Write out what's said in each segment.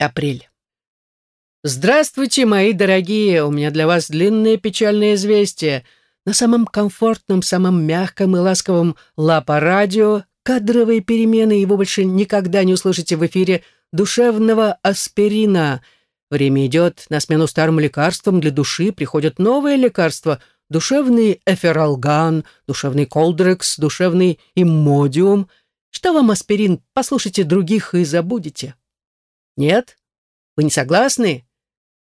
Апрель. Здравствуйте, мои дорогие! У меня для вас длинное печальное известие. На самом комфортном, самом мягком и ласковом лапа-радио кадровые перемены, его больше никогда не услышите в эфире душевного аспирина. Время идет, на смену старым лекарствам для души приходят новые лекарства. Душевный эфиралган, душевный колдрекс, душевный иммодиум. Что вам аспирин? Послушайте других и забудете. Нет? Вы не согласны?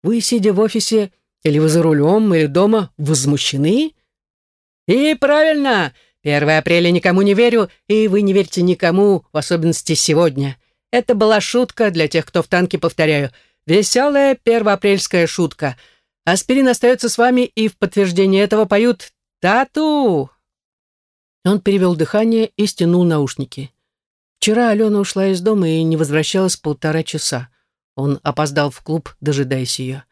Вы, сидя в офисе, или вы за рулем, или дома, возмущены? И правильно! 1 апреля никому не верю, и вы не верьте никому, в особенности сегодня. Это была шутка для тех, кто в танке, повторяю. Веселая первоапрельская шутка. Аспирин остается с вами, и в подтверждение этого поют «Тату». Он перевел дыхание и стянул наушники. Вчера Алена ушла из дома и не возвращалась полтора часа. Он опоздал в клуб, дожидаясь ее.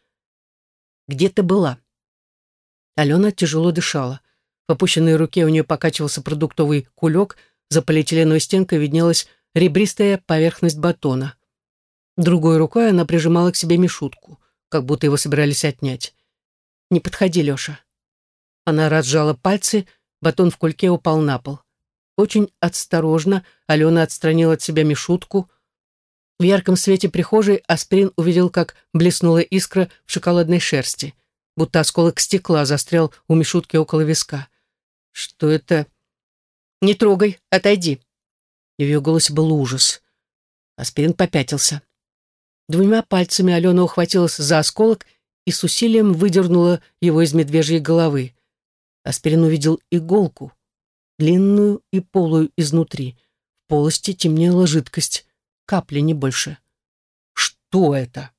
«Где ты была?» Алена тяжело дышала. В опущенной руке у нее покачивался продуктовый кулек, за полиэтиленовой стенкой виднелась ребристая поверхность батона. Другой рукой она прижимала к себе мешутку, как будто его собирались отнять. «Не подходи, Леша». Она разжала пальцы, батон в кульке упал на пол. Очень осторожно Алена отстранила от себя мешутку, в ярком свете прихожей Аспирин увидел, как блеснула искра в шоколадной шерсти, будто осколок стекла застрял у Мишутки около виска. «Что это?» «Не трогай, отойди!» в ее голосе был ужас. Аспирин попятился. Двумя пальцами Алена ухватилась за осколок и с усилием выдернула его из медвежьей головы. Аспирин увидел иголку, длинную и полую изнутри. В полости темнела жидкость. Капли, не больше. Что это?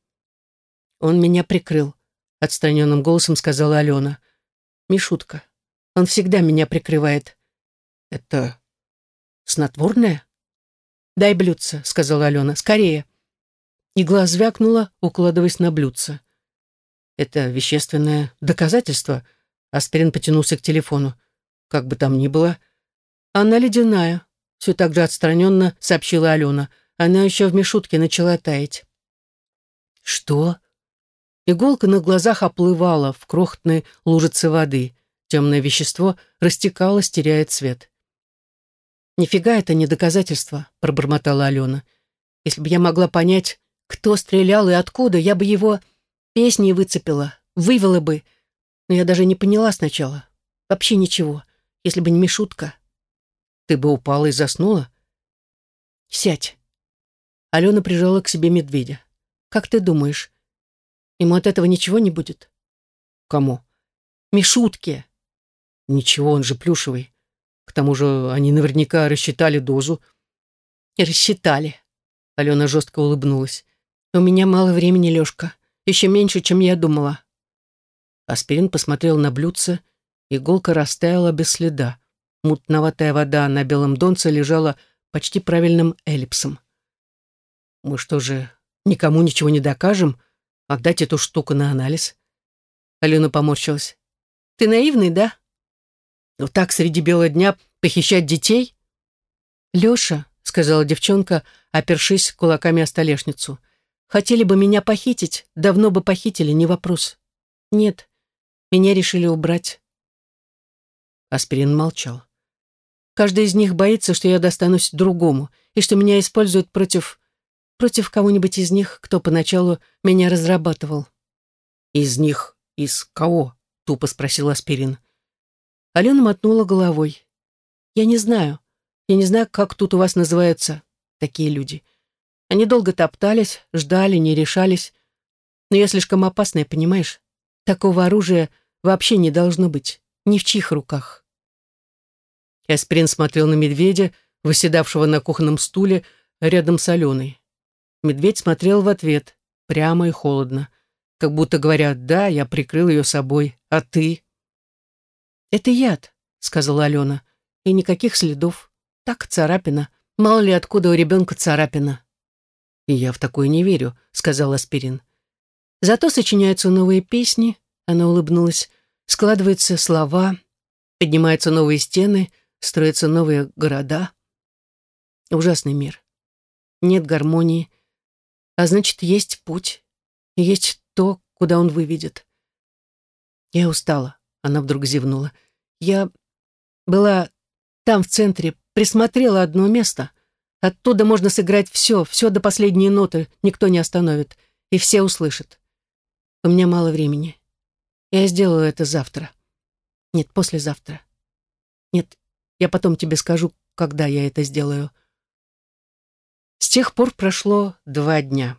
Он меня прикрыл, отстраненным голосом сказала Алена. Мишутка. Он всегда меня прикрывает. Это снотворное? Дай блюдце, сказала Алена. Скорее. Игла звякнула, укладываясь на блюдце. Это вещественное доказательство. Аспирин потянулся к телефону. Как бы там ни было. Она ледяная. Все так же отстраненно сообщила Алена. Она еще в Мишутке начала таять. «Что?» Иголка на глазах оплывала в крохотной лужице воды. Темное вещество растекалось, теряя цвет. «Нифига это не доказательство», — пробормотала Алена. «Если бы я могла понять, кто стрелял и откуда, я бы его песни выцепила, вывела бы. Но я даже не поняла сначала. Вообще ничего, если бы не Мишутка». «Ты бы упала и заснула?» «Сядь», Алена прижала к себе медведя. «Как ты думаешь, ему от этого ничего не будет?» «Кому?» «Мишутке». «Ничего, он же плюшевый. К тому же они наверняка рассчитали дозу». «Рассчитали». Алена жестко улыбнулась. «У меня мало времени, Лешка. Еще меньше, чем я думала». Аспирин посмотрел на блюдце. Иголка растаяла без следа. Мутноватая вода на белом донце лежала почти правильным эллипсом. Мы что же, никому ничего не докажем? Отдать эту штуку на анализ? Алена поморщилась. Ты наивный, да? Ну так среди бела дня похищать детей? Леша, сказала девчонка, опершись кулаками о столешницу. Хотели бы меня похитить, давно бы похитили, не вопрос. Нет, меня решили убрать. Аспирин молчал. Каждый из них боится, что я достанусь другому, и что меня используют против против кого-нибудь из них, кто поначалу меня разрабатывал. «Из них? Из кого?» — тупо спросил Аспирин. Алена мотнула головой. «Я не знаю. Я не знаю, как тут у вас называются такие люди. Они долго топтались, ждали, не решались. Но я слишком опасная, понимаешь? Такого оружия вообще не должно быть. Ни в чьих руках». Аспирин смотрел на медведя, выседавшего на кухонном стуле рядом с Аленой. Медведь смотрел в ответ, прямо и холодно, как будто говоря, да, я прикрыл ее собой, а ты? «Это яд», — сказала Алена, — «и никаких следов. Так, царапина. Мало ли откуда у ребенка царапина». «И я в такое не верю», — сказал Аспирин. «Зато сочиняются новые песни», — она улыбнулась, — «складываются слова, поднимаются новые стены, строятся новые города». Ужасный мир. Нет гармонии, А значит, есть путь. Есть то, куда он выведет. Я устала. Она вдруг зевнула. Я была там, в центре, присмотрела одно место. Оттуда можно сыграть все, все до последней ноты, никто не остановит, и все услышат. У меня мало времени. Я сделаю это завтра. Нет, послезавтра. Нет, я потом тебе скажу, когда я это сделаю. С тех пор прошло два дня.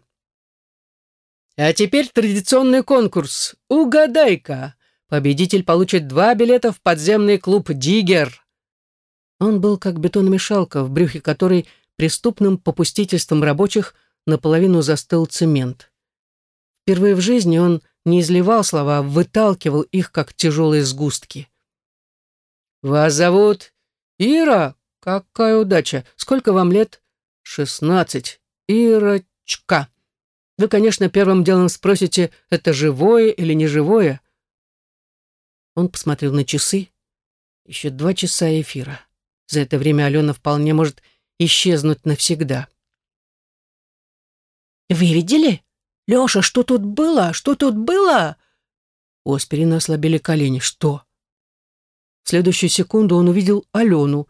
А теперь традиционный конкурс. Угадай-ка. Победитель получит два билета в подземный клуб «Диггер». Он был как бетономешалка, в брюхе которой преступным попустительством рабочих наполовину застыл цемент. Впервые в жизни он не изливал слова, а выталкивал их, как тяжелые сгустки. «Вас зовут Ира? Какая удача! Сколько вам лет?» «Шестнадцать. Ирочка. Вы, конечно, первым делом спросите, это живое или не живое?» Он посмотрел на часы. Еще два часа эфира. За это время Алена вполне может исчезнуть навсегда. «Вы видели? Леша, что тут было? Что тут было?» У Аспирина ослабели колени. «Что?» В следующую секунду он увидел Алену.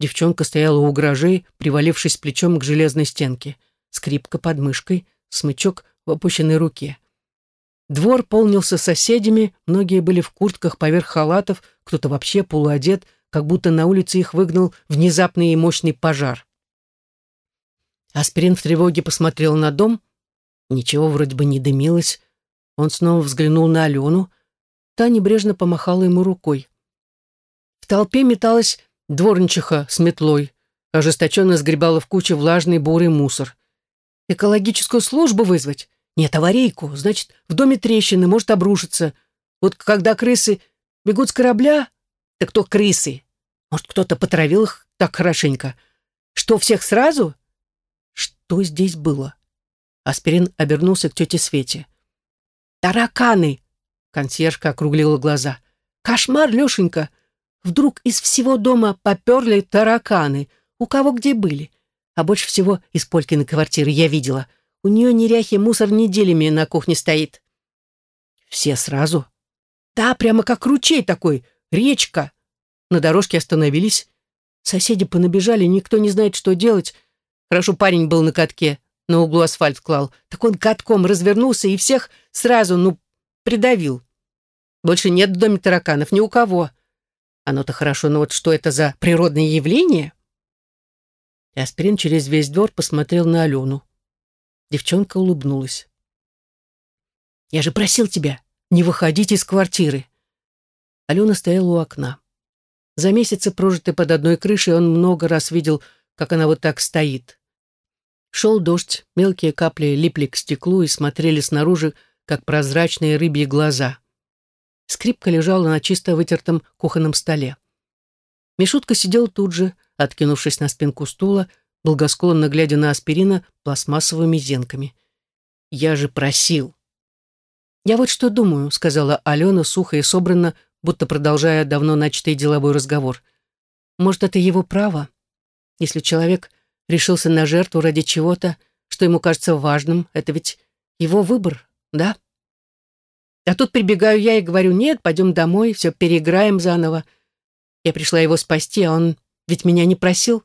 Девчонка стояла у гаражей, привалившись плечом к железной стенке. Скрипка под мышкой, смычок в опущенной руке. Двор полнился соседями, многие были в куртках поверх халатов, кто-то вообще полуодет, как будто на улице их выгнал внезапный и мощный пожар. Аспирин в тревоге посмотрел на дом. Ничего вроде бы не дымилось. Он снова взглянул на Алену. Та небрежно помахала ему рукой. В толпе металась дворничиха с метлой, ожесточенно сгребала в кучу влажный бурый мусор. Экологическую службу вызвать? Нет, аварийку. Значит, в доме трещины, может обрушиться. Вот когда крысы бегут с корабля, так кто крысы? Может, кто-то потравил их так хорошенько? Что, всех сразу? Что здесь было? Аспирин обернулся к тете Свете. «Тараканы!» Консьержка округлила глаза. «Кошмар, Лешенька! Вдруг из всего дома поперли тараканы. У кого где были? А больше всего из Полькиной квартиры я видела — у нее неряхи мусор неделями на кухне стоит. Все сразу? Да, прямо как ручей такой, речка. На дорожке остановились. Соседи понабежали, никто не знает, что делать. Хорошо парень был на катке, на углу асфальт клал. Так он катком развернулся и всех сразу, ну, придавил. Больше нет в доме тараканов ни у кого. Оно-то хорошо, но вот что это за природное явление? Аспирин через весь двор посмотрел на Алену. Девчонка улыбнулась. «Я же просил тебя не выходить из квартиры!» Алена стояла у окна. За месяцы, прожитые под одной крышей, он много раз видел, как она вот так стоит. Шел дождь, мелкие капли липли к стеклу и смотрели снаружи, как прозрачные рыбьи глаза. Скрипка лежала на чисто вытертом кухонном столе. Мишутка сидел тут же, откинувшись на спинку стула, благосклонно глядя на аспирина пластмассовыми зенками. «Я же просил!» «Я вот что думаю», — сказала Алена сухо и собранно, будто продолжая давно начатый деловой разговор. «Может, это его право? Если человек решился на жертву ради чего-то, что ему кажется важным, это ведь его выбор, да?» А тут прибегаю я и говорю, нет, пойдем домой, все переиграем заново. Я пришла его спасти, а он ведь меня не просил.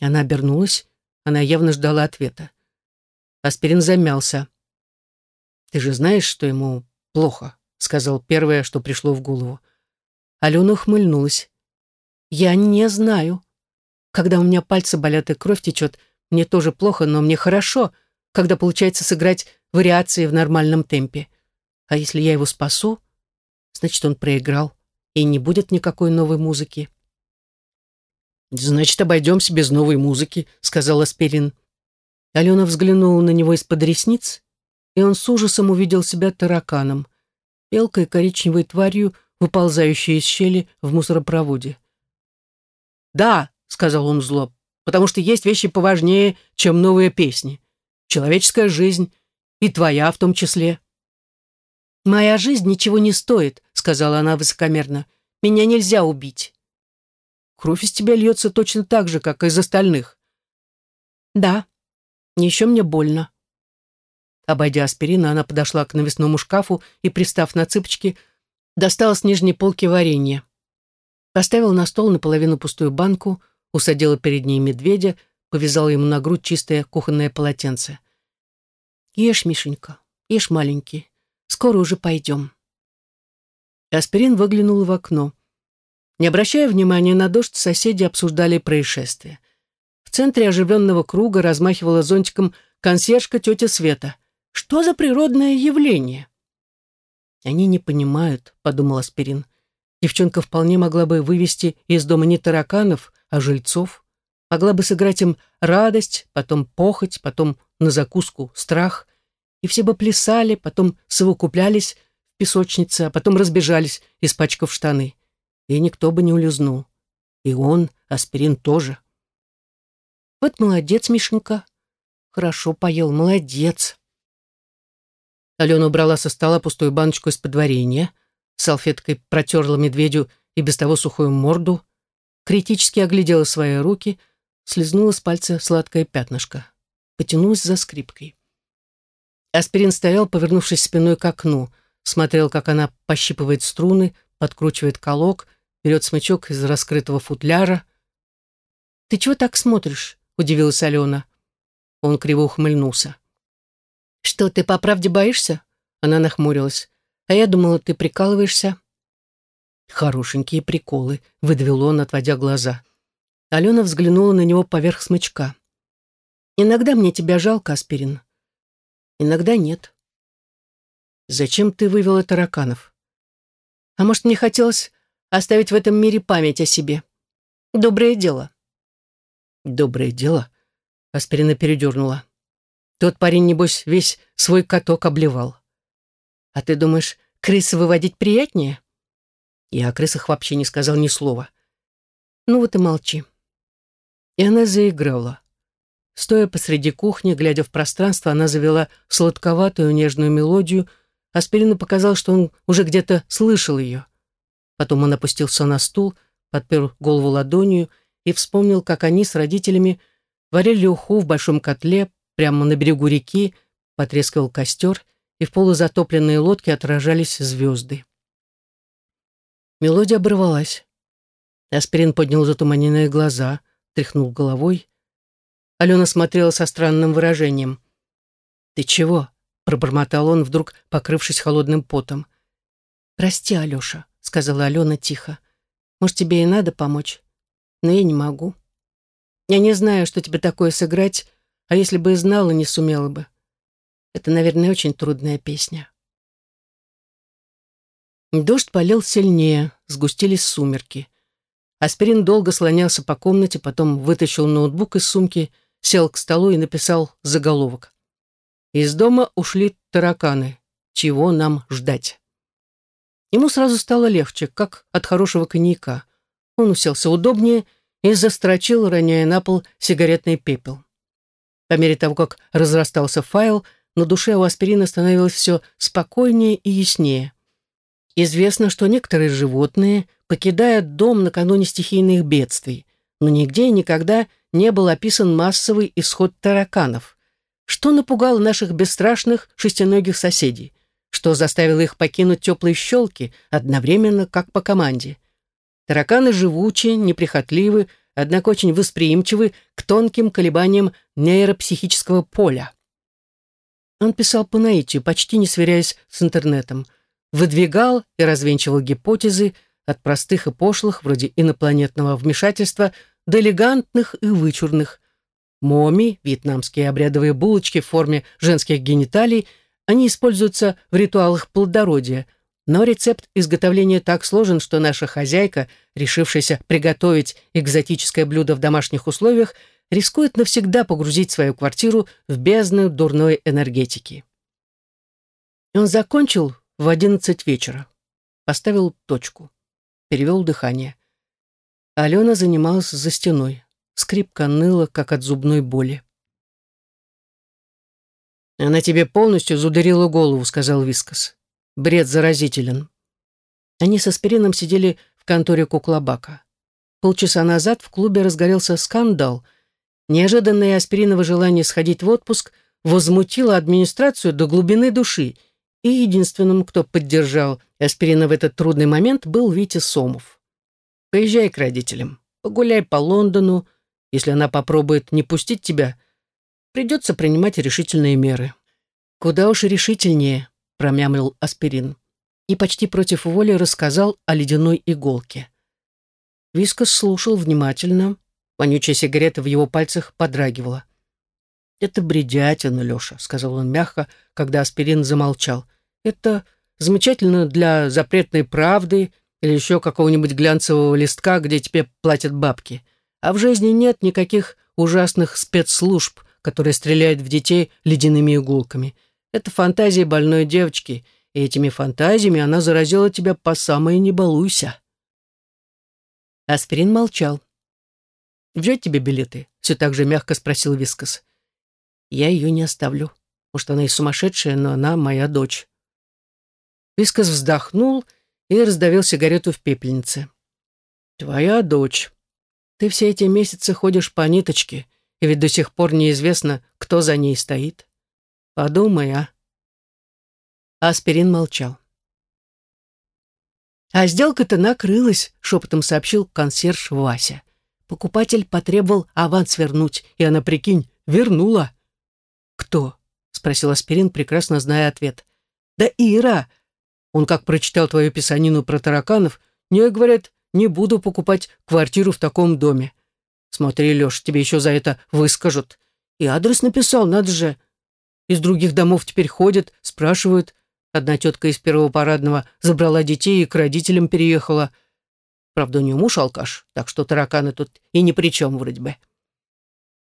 Она обернулась. Она явно ждала ответа. Аспирин замялся. «Ты же знаешь, что ему плохо», — сказал первое, что пришло в голову. Алена ухмыльнулась. «Я не знаю. Когда у меня пальцы болят и кровь течет, мне тоже плохо, но мне хорошо, когда получается сыграть вариации в нормальном темпе. А если я его спасу, значит, он проиграл, и не будет никакой новой музыки. «Значит, обойдемся без новой музыки», — сказал Аспирин. Алена взглянула на него из-под ресниц, и он с ужасом увидел себя тараканом, мелкой коричневой тварью, выползающей из щели в мусоропроводе. «Да», — сказал он зло, — «потому что есть вещи поважнее, чем новые песни. Человеческая жизнь, и твоя в том числе». «Моя жизнь ничего не стоит», — сказала она высокомерно. «Меня нельзя убить». Кровь из тебя льется точно так же, как из остальных. Да, Еще мне больно. Обойдя аспирина, она подошла к навесному шкафу и, пристав на цыпочки, достала с нижней полки варенье. Поставила на стол наполовину пустую банку, усадила перед ней медведя, повязала ему на грудь чистое кухонное полотенце. «Ешь, Мишенька, ешь, маленький, скоро уже пойдем». Аспирин выглянул в окно. Не обращая внимания на дождь, соседи обсуждали происшествие. В центре оживленного круга размахивала зонтиком консьержка тетя Света — что за природное явление? Они не понимают, подумал Аспирин. Девчонка вполне могла бы вывести из дома не тараканов, а жильцов. Могла бы сыграть им радость, потом похоть, потом на закуску страх. И все бы плясали, потом совокуплялись в песочнице, а потом разбежались, испачкав штаны. И никто бы не улизнул. И он, Аспирин, тоже. Вот молодец, Мишенька. Хорошо поел, молодец. Алена убрала со стола пустую баночку из-под варенья, салфеткой протерла медведю и без того сухую морду, критически оглядела свои руки, слезнула с пальца сладкое пятнышко, потянулась за скрипкой. Аспирин стоял, повернувшись спиной к окну, смотрел, как она пощипывает струны, подкручивает колок, берет смычок из раскрытого футляра. «Ты чего так смотришь?» — удивилась Алена. Он криво ухмыльнулся. «Что, ты по правде боишься?» Она нахмурилась. «А я думала, ты прикалываешься». «Хорошенькие приколы», — выдавил он, отводя глаза. Алена взглянула на него поверх смычка. «Иногда мне тебя жалко, Аспирин. Иногда нет». «Зачем ты вывела тараканов?» «А может, мне хотелось оставить в этом мире память о себе? Доброе дело». «Доброе дело?» Аспирина передернула. Тот парень, небось, весь свой каток обливал. А ты думаешь, крысы выводить приятнее? Я о крысах вообще не сказал ни слова. Ну вот и молчи. И она заиграла. Стоя посреди кухни, глядя в пространство, она завела сладковатую нежную мелодию, а Спирину показал, что он уже где-то слышал ее. Потом он опустился на стул, подпер голову ладонью и вспомнил, как они с родителями варили уху в большом котле, Прямо на берегу реки потрескивал костер, и в полузатопленной лодке отражались звезды. Мелодия оборвалась. Аспирин поднял затуманенные глаза, тряхнул головой. Алена смотрела со странным выражением. «Ты чего?» — пробормотал он, вдруг покрывшись холодным потом. «Прости, Алеша», — сказала Алена тихо. «Может, тебе и надо помочь? Но я не могу. Я не знаю, что тебе такое сыграть, а если бы и знала, не сумела бы. Это, наверное, очень трудная песня. Дождь полил сильнее, сгустились сумерки. Аспирин долго слонялся по комнате, потом вытащил ноутбук из сумки, сел к столу и написал заголовок. «Из дома ушли тараканы. Чего нам ждать?» Ему сразу стало легче, как от хорошего коньяка. Он уселся удобнее и застрочил, роняя на пол сигаретный пепел. По мере того, как разрастался файл, на душе у аспирина становилось все спокойнее и яснее. Известно, что некоторые животные покидают дом накануне стихийных бедствий, но нигде и никогда не был описан массовый исход тараканов. Что напугало наших бесстрашных шестиногих соседей? Что заставило их покинуть теплые щелки одновременно, как по команде? Тараканы живучие, неприхотливы, однако очень восприимчивы к тонким колебаниям нейропсихического поля. Он писал по наитию, почти не сверяясь с интернетом, выдвигал и развенчивал гипотезы от простых и пошлых, вроде инопланетного вмешательства, до элегантных и вычурных. Моми, вьетнамские обрядовые булочки в форме женских гениталий, они используются в ритуалах плодородия – но рецепт изготовления так сложен, что наша хозяйка, решившаяся приготовить экзотическое блюдо в домашних условиях, рискует навсегда погрузить свою квартиру в бездну дурной энергетики. Он закончил в одиннадцать вечера. Поставил точку. Перевел дыхание. Алена занималась за стеной. Скрипка ныла, как от зубной боли. «Она тебе полностью задурила голову», — сказал Вискас. Бред заразителен. Они со Спирином сидели в конторе Куклабака. Полчаса назад в клубе разгорелся скандал, Неожиданное аспириново желание сходить в отпуск возмутило администрацию до глубины души, и единственным, кто поддержал аспирина в этот трудный момент, был Витя Сомов. «Поезжай к родителям, погуляй по Лондону. Если она попробует не пустить тебя, придется принимать решительные меры». «Куда уж решительнее», — промямлил аспирин. И почти против воли рассказал о ледяной иголке. Вискас слушал внимательно, Вонючая сигарета в его пальцах подрагивала. «Это бредятина, Леша», — сказал он мягко, когда аспирин замолчал. «Это замечательно для запретной правды или еще какого-нибудь глянцевого листка, где тебе платят бабки. А в жизни нет никаких ужасных спецслужб, которые стреляют в детей ледяными иголками. Это фантазии больной девочки, и этими фантазиями она заразила тебя по самой не балуйся». Аспирин молчал. «Взять тебе билеты?» — все так же мягко спросил Вискас. «Я ее не оставлю. Может, она и сумасшедшая, но она моя дочь». Вискас вздохнул и раздавил сигарету в пепельнице. «Твоя дочь. Ты все эти месяцы ходишь по ниточке, и ведь до сих пор неизвестно, кто за ней стоит. Подумай, а?» Аспирин молчал. «А сделка-то накрылась», — шепотом сообщил консьерж Вася. Покупатель потребовал аванс вернуть, и она, прикинь, вернула. «Кто?» — спросил Аспирин, прекрасно зная ответ. «Да Ира! Он как прочитал твою писанину про тараканов, не, говорят, не буду покупать квартиру в таком доме. Смотри, Леш, тебе еще за это выскажут. И адрес написал, надо же. Из других домов теперь ходят, спрашивают. Одна тетка из первого парадного забрала детей и к родителям переехала. Правда, у нее муж алкаш, так что тараканы тут и ни при чем вроде бы.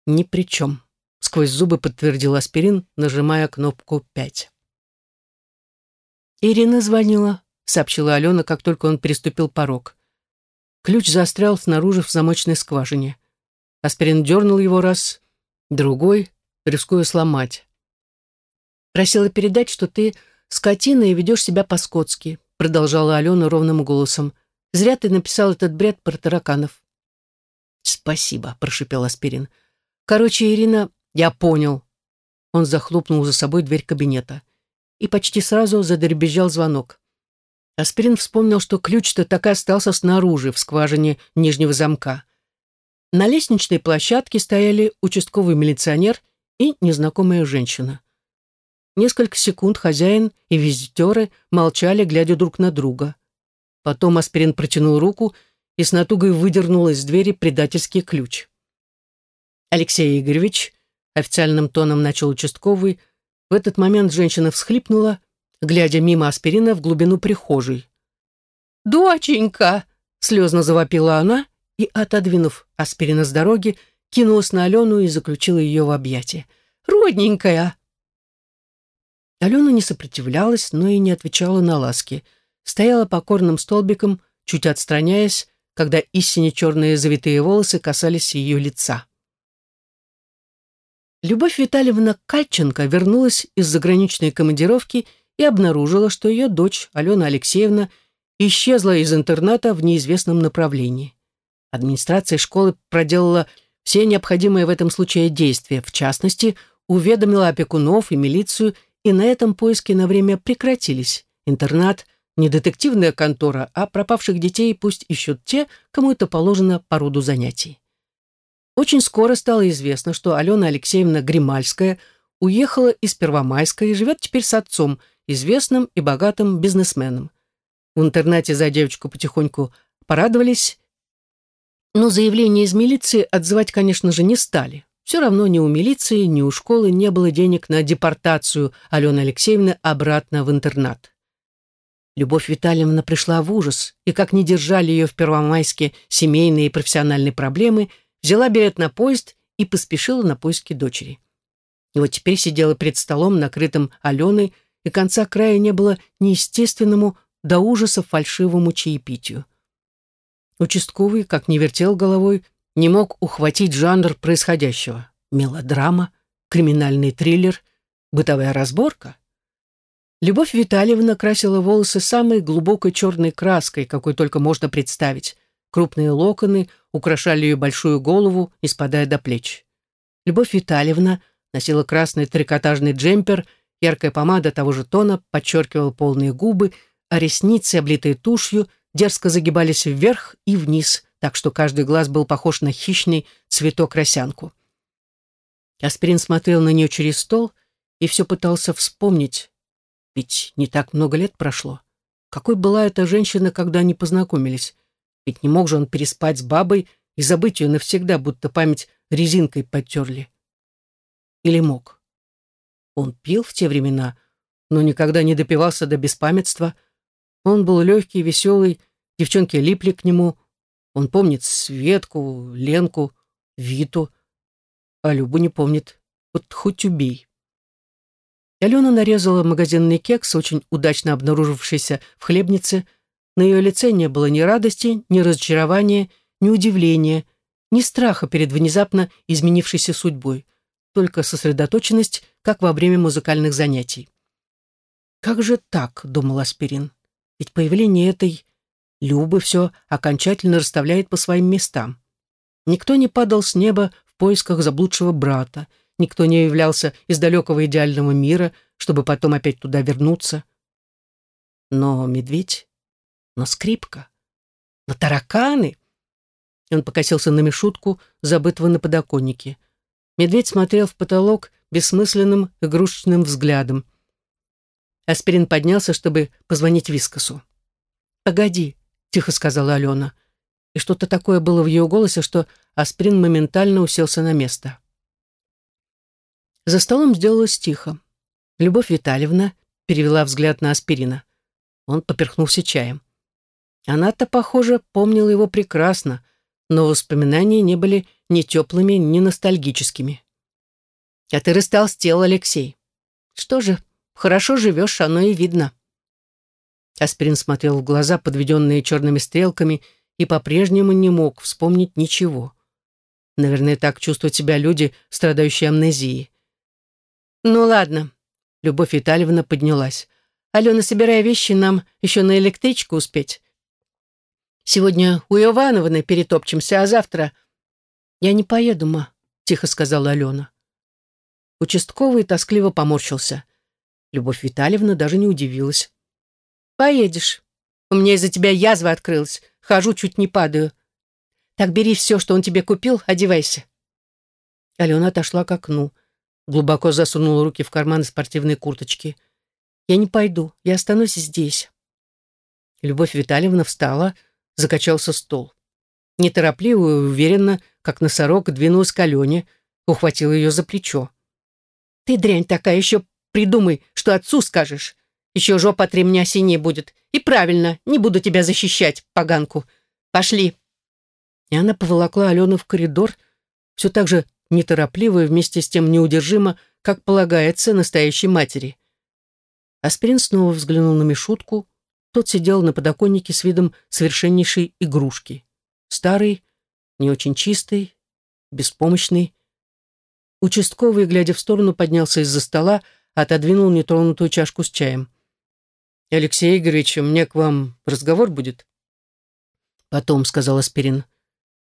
Ни при чем, сквозь зубы подтвердил аспирин, нажимая кнопку «пять». Ирина звонила, сообщила Алена, как только он переступил порог. Ключ застрял снаружи в замочной скважине. Аспирин дернул его раз, другой, рискуя сломать. «Просила передать, что ты скотина и ведешь себя по-скотски», продолжала Алена ровным голосом. Зря ты написал этот бред про тараканов». «Спасибо», — прошипел Аспирин. «Короче, Ирина, я понял». Он захлопнул за собой дверь кабинета. И почти сразу задребезжал звонок. Аспирин вспомнил, что ключ-то так и остался снаружи, в скважине нижнего замка. На лестничной площадке стояли участковый милиционер и незнакомая женщина. Несколько секунд хозяин и визитеры молчали, глядя друг на друга. Потом Аспирин протянул руку и с натугой выдернул из двери предательский ключ. Алексей Игоревич, официальным тоном начал участковый, в этот момент женщина всхлипнула, глядя мимо аспирина в глубину прихожей. «Доченька!» — слезно завопила она и, отодвинув аспирина с дороги, кинулась на Алену и заключила ее в объятия. «Родненькая!» Алена не сопротивлялась, но и не отвечала на ласки — стояла покорным столбиком, чуть отстраняясь, когда истине черные завитые волосы касались ее лица. Любовь Витальевна Кальченко вернулась из заграничной командировки и обнаружила, что ее дочь, Алена Алексеевна, исчезла из интерната в неизвестном направлении. Администрация школы проделала все необходимые в этом случае действия, в частности, уведомила опекунов и милицию, и на этом поиски на время прекратились. Интернат – не детективная контора, а пропавших детей пусть ищут те, кому это положено по роду занятий. Очень скоро стало известно, что Алена Алексеевна Гримальская уехала из Первомайска и живет теперь с отцом, известным и богатым бизнесменом. В интернате за девочку потихоньку порадовались, но заявление из милиции отзывать, конечно же, не стали. Все равно ни у милиции, ни у школы не было денег на депортацию Алены Алексеевны обратно в интернат. Любовь Витальевна пришла в ужас, и как не держали ее в Первомайске семейные и профессиональные проблемы, взяла билет на поезд и поспешила на поиски дочери. И вот теперь сидела перед столом, накрытым Аленой, и конца края не было неестественному до ужаса фальшивому чаепитию. Участковый, как не вертел головой, не мог ухватить жанр происходящего. Мелодрама, криминальный триллер, бытовая разборка. Любовь Витальевна красила волосы самой глубокой черной краской, какой только можно представить. Крупные локоны украшали ее большую голову, не спадая до плеч. Любовь Витальевна носила красный трикотажный джемпер, яркая помада того же тона подчеркивала полные губы, а ресницы, облитые тушью, дерзко загибались вверх и вниз, так что каждый глаз был похож на хищный цветок-росянку. Аспирин смотрел на нее через стол и все пытался вспомнить, ведь не так много лет прошло. Какой была эта женщина, когда они познакомились? Ведь не мог же он переспать с бабой и забыть ее навсегда, будто память резинкой потерли. Или мог? Он пил в те времена, но никогда не допивался до беспамятства. Он был легкий, веселый, девчонки липли к нему. Он помнит Светку, Ленку, Виту, а Любу не помнит. Вот хоть убей. Алена нарезала магазинный кекс, очень удачно обнаружившийся в хлебнице. На ее лице не было ни радости, ни разочарования, ни удивления, ни страха перед внезапно изменившейся судьбой, только сосредоточенность, как во время музыкальных занятий. «Как же так?» — думал Аспирин. «Ведь появление этой Любы все окончательно расставляет по своим местам. Никто не падал с неба в поисках заблудшего брата, никто не являлся из далекого идеального мира, чтобы потом опять туда вернуться. Но медведь, но скрипка, но тараканы. Он покосился на Мишутку, забытого на подоконнике. Медведь смотрел в потолок бессмысленным игрушечным взглядом. Аспирин поднялся, чтобы позвонить Вискосу. «Погоди», — тихо сказала Алена. И что-то такое было в ее голосе, что Аспирин моментально уселся на место. За столом сделалось тихо. Любовь Витальевна перевела взгляд на Аспирина. Он поперхнулся чаем. Она-то, похоже, помнила его прекрасно, но воспоминания не были ни теплыми, ни ностальгическими. «А ты растолстел, Алексей. Что же, хорошо живешь, оно и видно». Аспирин смотрел в глаза, подведенные черными стрелками, и по-прежнему не мог вспомнить ничего. Наверное, так чувствуют себя люди, страдающие амнезией. «Ну ладно», — Любовь Витальевна поднялась. «Алена, собирай вещи, нам еще на электричку успеть. Сегодня у Ивановны перетопчемся, а завтра...» «Я не поеду, ма», — тихо сказала Алена. Участковый тоскливо поморщился. Любовь Витальевна даже не удивилась. «Поедешь. У меня из-за тебя язва открылась. Хожу, чуть не падаю. Так бери все, что он тебе купил, одевайся». Алена отошла к окну. Глубоко засунула руки в карманы спортивной курточки. «Я не пойду. Я останусь здесь». Любовь Витальевна встала, закачался стол. Неторопливо и уверенно, как носорог, двинулась к Алене, ухватила ее за плечо. «Ты, дрянь такая, еще придумай, что отцу скажешь. Еще жопа от ремня синей будет. И правильно, не буду тебя защищать, поганку. Пошли!» И она поволокла Алену в коридор, все так же неторопливо и вместе с тем неудержимо, как полагается настоящей матери. Аспирин снова взглянул на Мишутку. Тот сидел на подоконнике с видом совершеннейшей игрушки. Старый, не очень чистый, беспомощный. Участковый, глядя в сторону, поднялся из-за стола, отодвинул нетронутую чашку с чаем. «Алексей Игоревич, мне к вам разговор будет?» «Потом», — сказал Аспирин.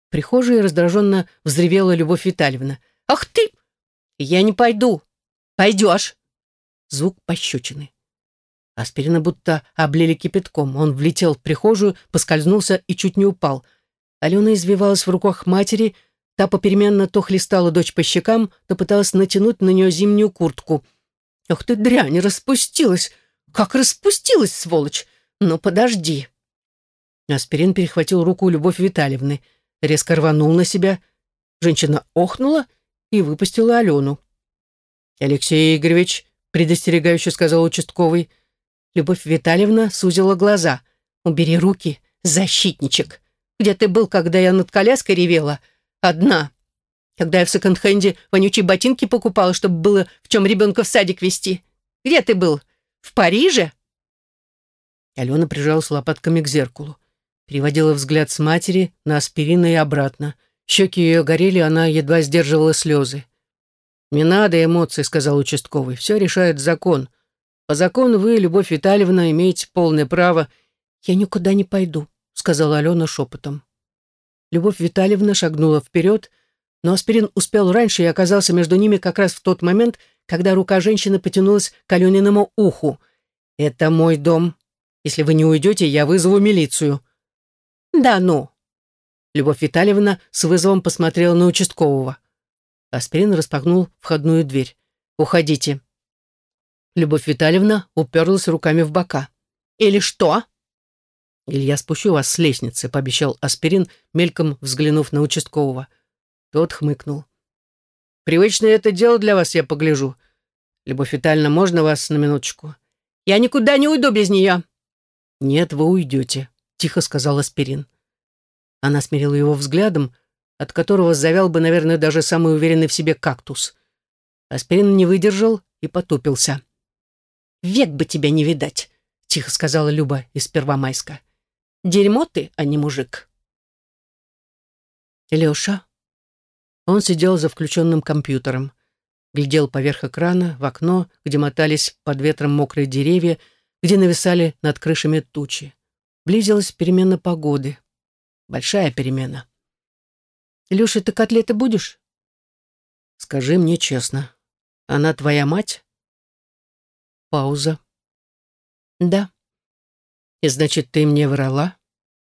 В прихожей раздраженно взревела Любовь Витальевна. «Ах ты! Я не пойду! Пойдешь!» Звук пощечины. Аспирина будто облили кипятком. Он влетел в прихожую, поскользнулся и чуть не упал. Алена извивалась в руках матери, та попеременно то хлестала дочь по щекам, то пыталась натянуть на нее зимнюю куртку. «Ах ты дрянь, распустилась! Как распустилась, сволочь! Ну, подожди!» Аспирин перехватил руку Любовь Витальевны, резко рванул на себя. Женщина охнула и выпустила Алену. «Алексей Игоревич», — предостерегающе сказал участковый, — Любовь Витальевна сузила глаза. «Убери руки, защитничек. Где ты был, когда я над коляской ревела? Одна. Когда я в секонд-хенде вонючие ботинки покупала, чтобы было в чем ребенка в садик вести. Где ты был? В Париже?» Алена прижалась лопатками к зеркалу. Переводила взгляд с матери на аспирина и обратно. Щеки ее горели, она едва сдерживала слезы. «Не надо эмоций», — сказал участковый. «Все решает закон. По закону вы, Любовь Витальевна, имеете полное право. Я никуда не пойду, сказала Алена шепотом. Любовь Витальевна шагнула вперед, Но аспирин успел раньше и оказался между ними как раз в тот момент, когда рука женщины потянулась к Алениному уху. «Это мой дом. Если вы не уйдете, я вызову милицию». «Да ну». Любовь Витальевна с вызовом посмотрела на участкового. Аспирин распахнул входную дверь. «Уходите». Любовь Витальевна уперлась руками в бока. «Или что?» «Или я спущу вас с лестницы», — пообещал Аспирин, мельком взглянув на участкового. Тот хмыкнул. «Привычное это дело для вас, я погляжу. Любовь Витальевна, можно вас на минуточку?» «Я никуда не уйду без нее». «Нет, вы уйдете», — тихо сказал Аспирин. Она смирила его взглядом, от которого завял бы, наверное, даже самый уверенный в себе кактус. Аспирин не выдержал и потупился. «Век бы тебя не видать», — тихо сказала Люба из Первомайска. «Дерьмо ты, а не мужик». Леша. Он сидел за включенным компьютером, глядел поверх экрана в окно, где мотались под ветром мокрые деревья, где нависали над крышами тучи. Близилась перемена погоды. Большая перемена. «Леша, ты котлеты будешь?» «Скажи мне честно, она твоя мать?» Пауза. «Да». «И значит, ты мне врала?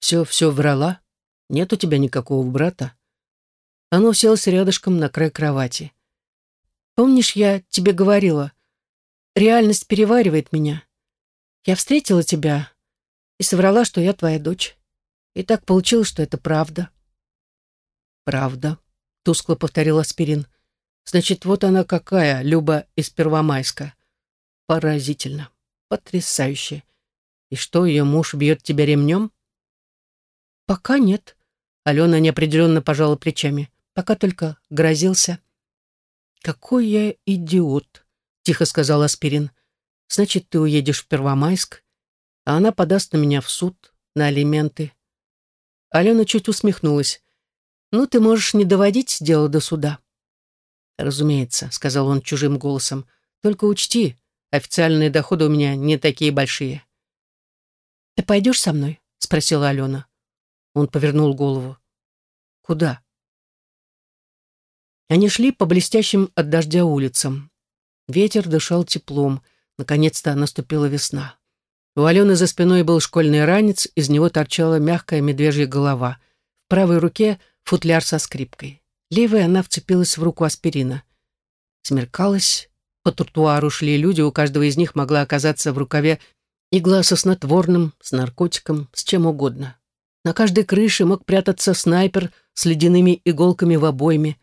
Все, все врала? Нет у тебя никакого брата?» Она уселась рядышком на край кровати. «Помнишь, я тебе говорила, реальность переваривает меня. Я встретила тебя и соврала, что я твоя дочь. И так получилось, что это правда». «Правда», — тускло повторил Аспирин. «Значит, вот она какая, Люба из Первомайска. Поразительно. Потрясающе. И что, ее муж бьет тебя ремнем? Пока нет. Алена неопределенно пожала плечами. Пока только грозился. Какой я идиот, тихо сказал Аспирин. Значит, ты уедешь в Первомайск, а она подаст на меня в суд, на алименты. Алена чуть усмехнулась. «Ну, ты можешь не доводить дело до суда». «Разумеется», — сказал он чужим голосом. «Только учти, Официальные доходы у меня не такие большие. «Ты пойдешь со мной?» — спросила Алена. Он повернул голову. «Куда?» Они шли по блестящим от дождя улицам. Ветер дышал теплом. Наконец-то наступила весна. У Алены за спиной был школьный ранец, из него торчала мягкая медвежья голова. В правой руке футляр со скрипкой. Левой она вцепилась в руку аспирина. Смеркалось, по тротуару шли люди, у каждого из них могла оказаться в рукаве игла со снотворным, с наркотиком, с чем угодно. На каждой крыше мог прятаться снайпер с ледяными иголками в обойме.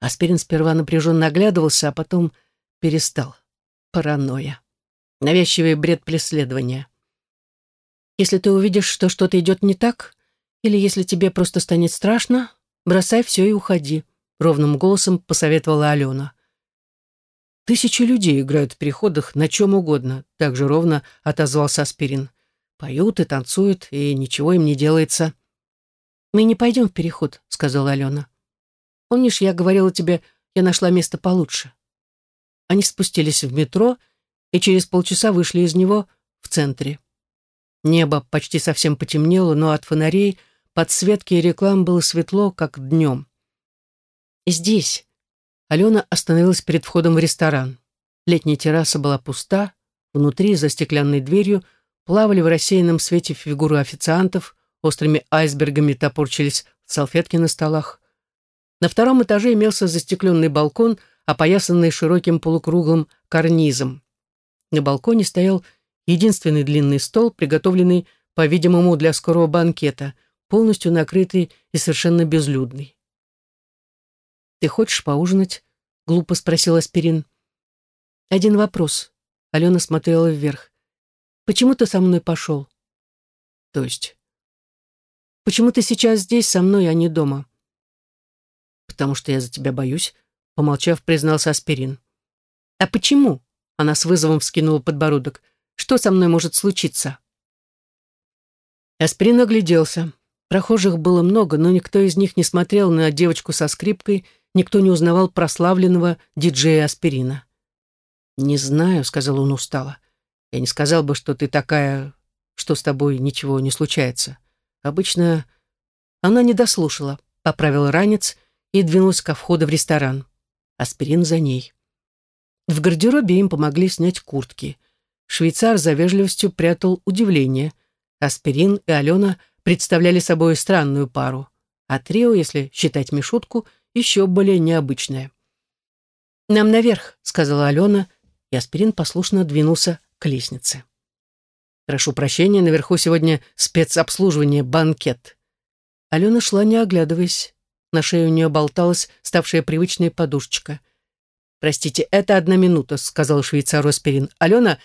Аспирин сперва напряженно оглядывался, а потом перестал. Паранойя. Навязчивый бред преследования. Если ты увидишь, что что-то идет не так, или если тебе просто станет страшно, бросай все и уходи, ровным голосом посоветовала Алена. Тысячи людей играют в переходах на чем угодно, так же ровно отозвался Аспирин. Поют и танцуют, и ничего им не делается. «Мы не пойдем в переход», — сказала Алена. «Помнишь, я говорила тебе, я нашла место получше». Они спустились в метро и через полчаса вышли из него в центре. Небо почти совсем потемнело, но от фонарей, подсветки и реклам было светло, как днем. «Здесь», Алена остановилась перед входом в ресторан. Летняя терраса была пуста, внутри, за стеклянной дверью, плавали в рассеянном свете фигуры официантов, острыми айсбергами топорчились салфетки на столах. На втором этаже имелся застекленный балкон, опоясанный широким полукруглым карнизом. На балконе стоял единственный длинный стол, приготовленный, по-видимому, для скорого банкета, полностью накрытый и совершенно безлюдный. «Ты хочешь поужинать?» — глупо спросил Аспирин. «Один вопрос». Алена смотрела вверх. «Почему ты со мной пошел?» «То есть?» «Почему ты сейчас здесь со мной, а не дома?» «Потому что я за тебя боюсь», — помолчав, признался Аспирин. «А почему?» — она с вызовом вскинула подбородок. «Что со мной может случиться?» Аспирин огляделся. Прохожих было много, но никто из них не смотрел на девочку со скрипкой — никто не узнавал прославленного диджея Аспирина. «Не знаю», — сказал он устало. «Я не сказал бы, что ты такая, что с тобой ничего не случается. Обычно...» Она не дослушала, поправила ранец и двинулась ко входу в ресторан. Аспирин за ней. В гардеробе им помогли снять куртки. Швейцар за вежливостью прятал удивление. Аспирин и Алена представляли собой странную пару, а трио, если считать Мишутку, еще более необычное. «Нам наверх», — сказала Алена, и Аспирин послушно двинулся к лестнице. «Прошу прощения, наверху сегодня спецобслуживание, банкет». Алена шла, не оглядываясь. На шее у нее болталась ставшая привычная подушечка. «Простите, это одна минута», — сказал швейцару Аспирин. «Алена,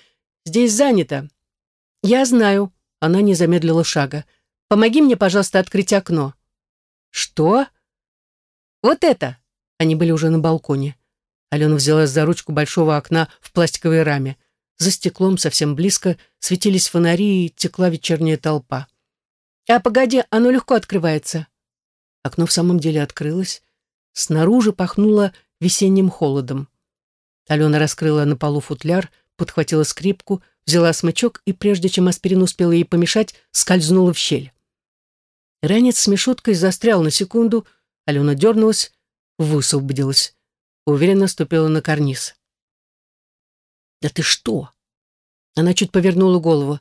здесь занято». «Я знаю», — она не замедлила шага. «Помоги мне, пожалуйста, открыть окно». «Что?» «Вот это!» Они были уже на балконе. Алена взялась за ручку большого окна в пластиковой раме. За стеклом совсем близко светились фонари и текла вечерняя толпа. «А погоди, оно легко открывается». Окно в самом деле открылось. Снаружи пахнуло весенним холодом. Алена раскрыла на полу футляр, подхватила скрипку, взяла смычок и, прежде чем аспирин успел ей помешать, скользнула в щель. Ранец с мешуткой застрял на секунду, Алена дернулась, высвободилась. Уверенно ступила на карниз. «Да ты что?» Она чуть повернула голову.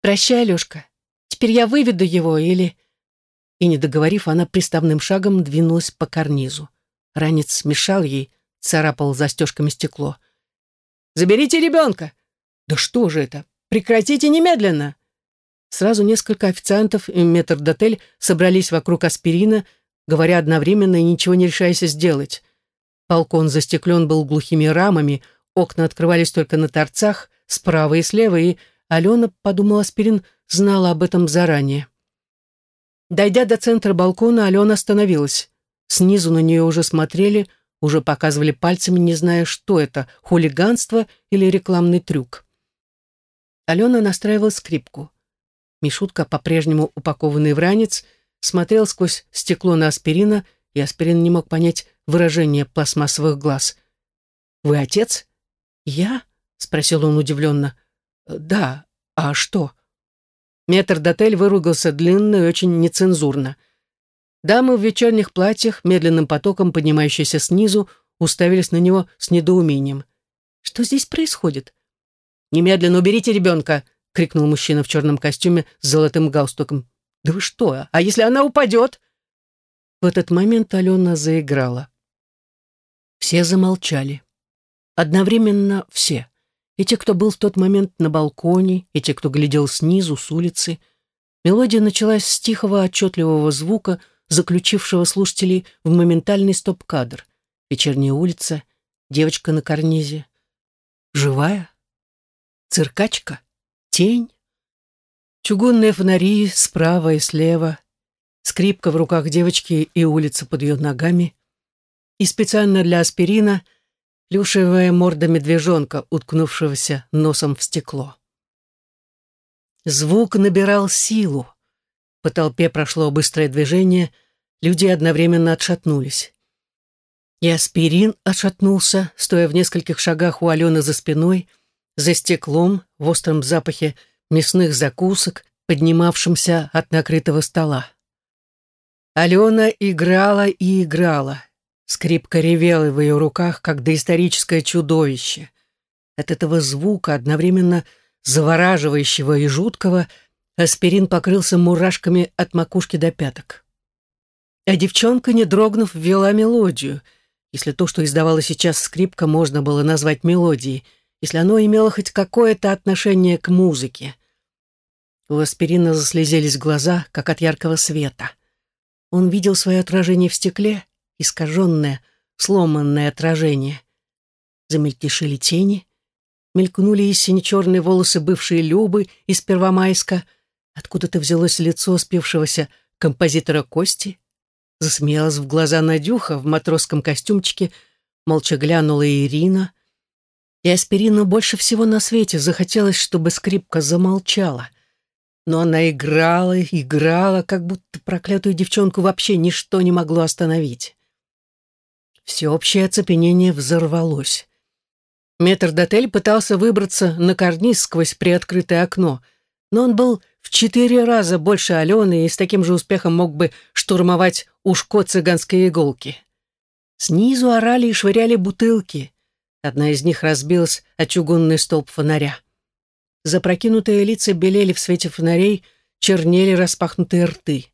«Прощай, Алешка. Теперь я выведу его или...» и, не договорив, она приставным шагом двинулась по карнизу. Ранец мешал ей, царапал застежками стекло. «Заберите ребенка!» «Да что же это? Прекратите немедленно!» Сразу несколько официантов и метрдотель собрались вокруг аспирина, говоря одновременно и ничего не решаясь сделать. Балкон застеклен был глухими рамами, окна открывались только на торцах, справа и слева, и Алена, подумала аспирин, знала об этом заранее. Дойдя до центра балкона, Алена остановилась. Снизу на нее уже смотрели, уже показывали пальцами, не зная, что это, хулиганство или рекламный трюк. Алена настраивала скрипку. Мишутка, по-прежнему упакованный в ранец, смотрел сквозь стекло на аспирина, и аспирин не мог понять выражение пластмассовых глаз. «Вы отец?» «Я?» — спросил он удивленно. «Да. А что?» Метр-дотель выругался длинно и очень нецензурно. Дамы в вечерних платьях, медленным потоком поднимающиеся снизу, уставились на него с недоумением. «Что здесь происходит?» «Немедленно уберите ребенка!» — крикнул мужчина в черном костюме с золотым галстуком. «Да вы что? А если она упадет?» В этот момент Алена заиграла. Все замолчали. Одновременно все и те, кто был в тот момент на балконе, и те, кто глядел снизу, с улицы. Мелодия началась с тихого, отчетливого звука, заключившего слушателей в моментальный стоп-кадр. Вечерняя улица, девочка на карнизе. Живая? Циркачка? Тень? Чугунные фонари справа и слева, скрипка в руках девочки и улица под ее ногами. И специально для аспирина — плюшевая морда медвежонка, уткнувшегося носом в стекло. Звук набирал силу. По толпе прошло быстрое движение, люди одновременно отшатнулись. И аспирин отшатнулся, стоя в нескольких шагах у Алены за спиной, за стеклом, в остром запахе мясных закусок, поднимавшимся от накрытого стола. Алена играла и играла, Скрипка ревела в ее руках, как доисторическое чудовище. От этого звука, одновременно завораживающего и жуткого, аспирин покрылся мурашками от макушки до пяток. А девчонка, не дрогнув, ввела мелодию. Если то, что издавала сейчас скрипка, можно было назвать мелодией, если оно имело хоть какое-то отношение к музыке. У аспирина заслезились глаза, как от яркого света. Он видел свое отражение в стекле искаженное, сломанное отражение. Замельтешили тени, мелькнули и сине-черные волосы бывшей Любы из Первомайска, откуда-то взялось лицо спевшегося композитора Кости, засмеялась в глаза Надюха в матросском костюмчике, молча глянула Ирина, и аспирину больше всего на свете захотелось, чтобы скрипка замолчала. Но она играла, играла, как будто проклятую девчонку вообще ничто не могло остановить. Всеобщее оцепенение взорвалось. Метрдотель пытался выбраться на карниз сквозь приоткрытое окно, но он был в четыре раза больше Алены и с таким же успехом мог бы штурмовать ушко цыганской иголки. Снизу орали и швыряли бутылки. Одна из них разбилась о чугунный столб фонаря. Запрокинутые лица белели в свете фонарей, чернели распахнутые рты.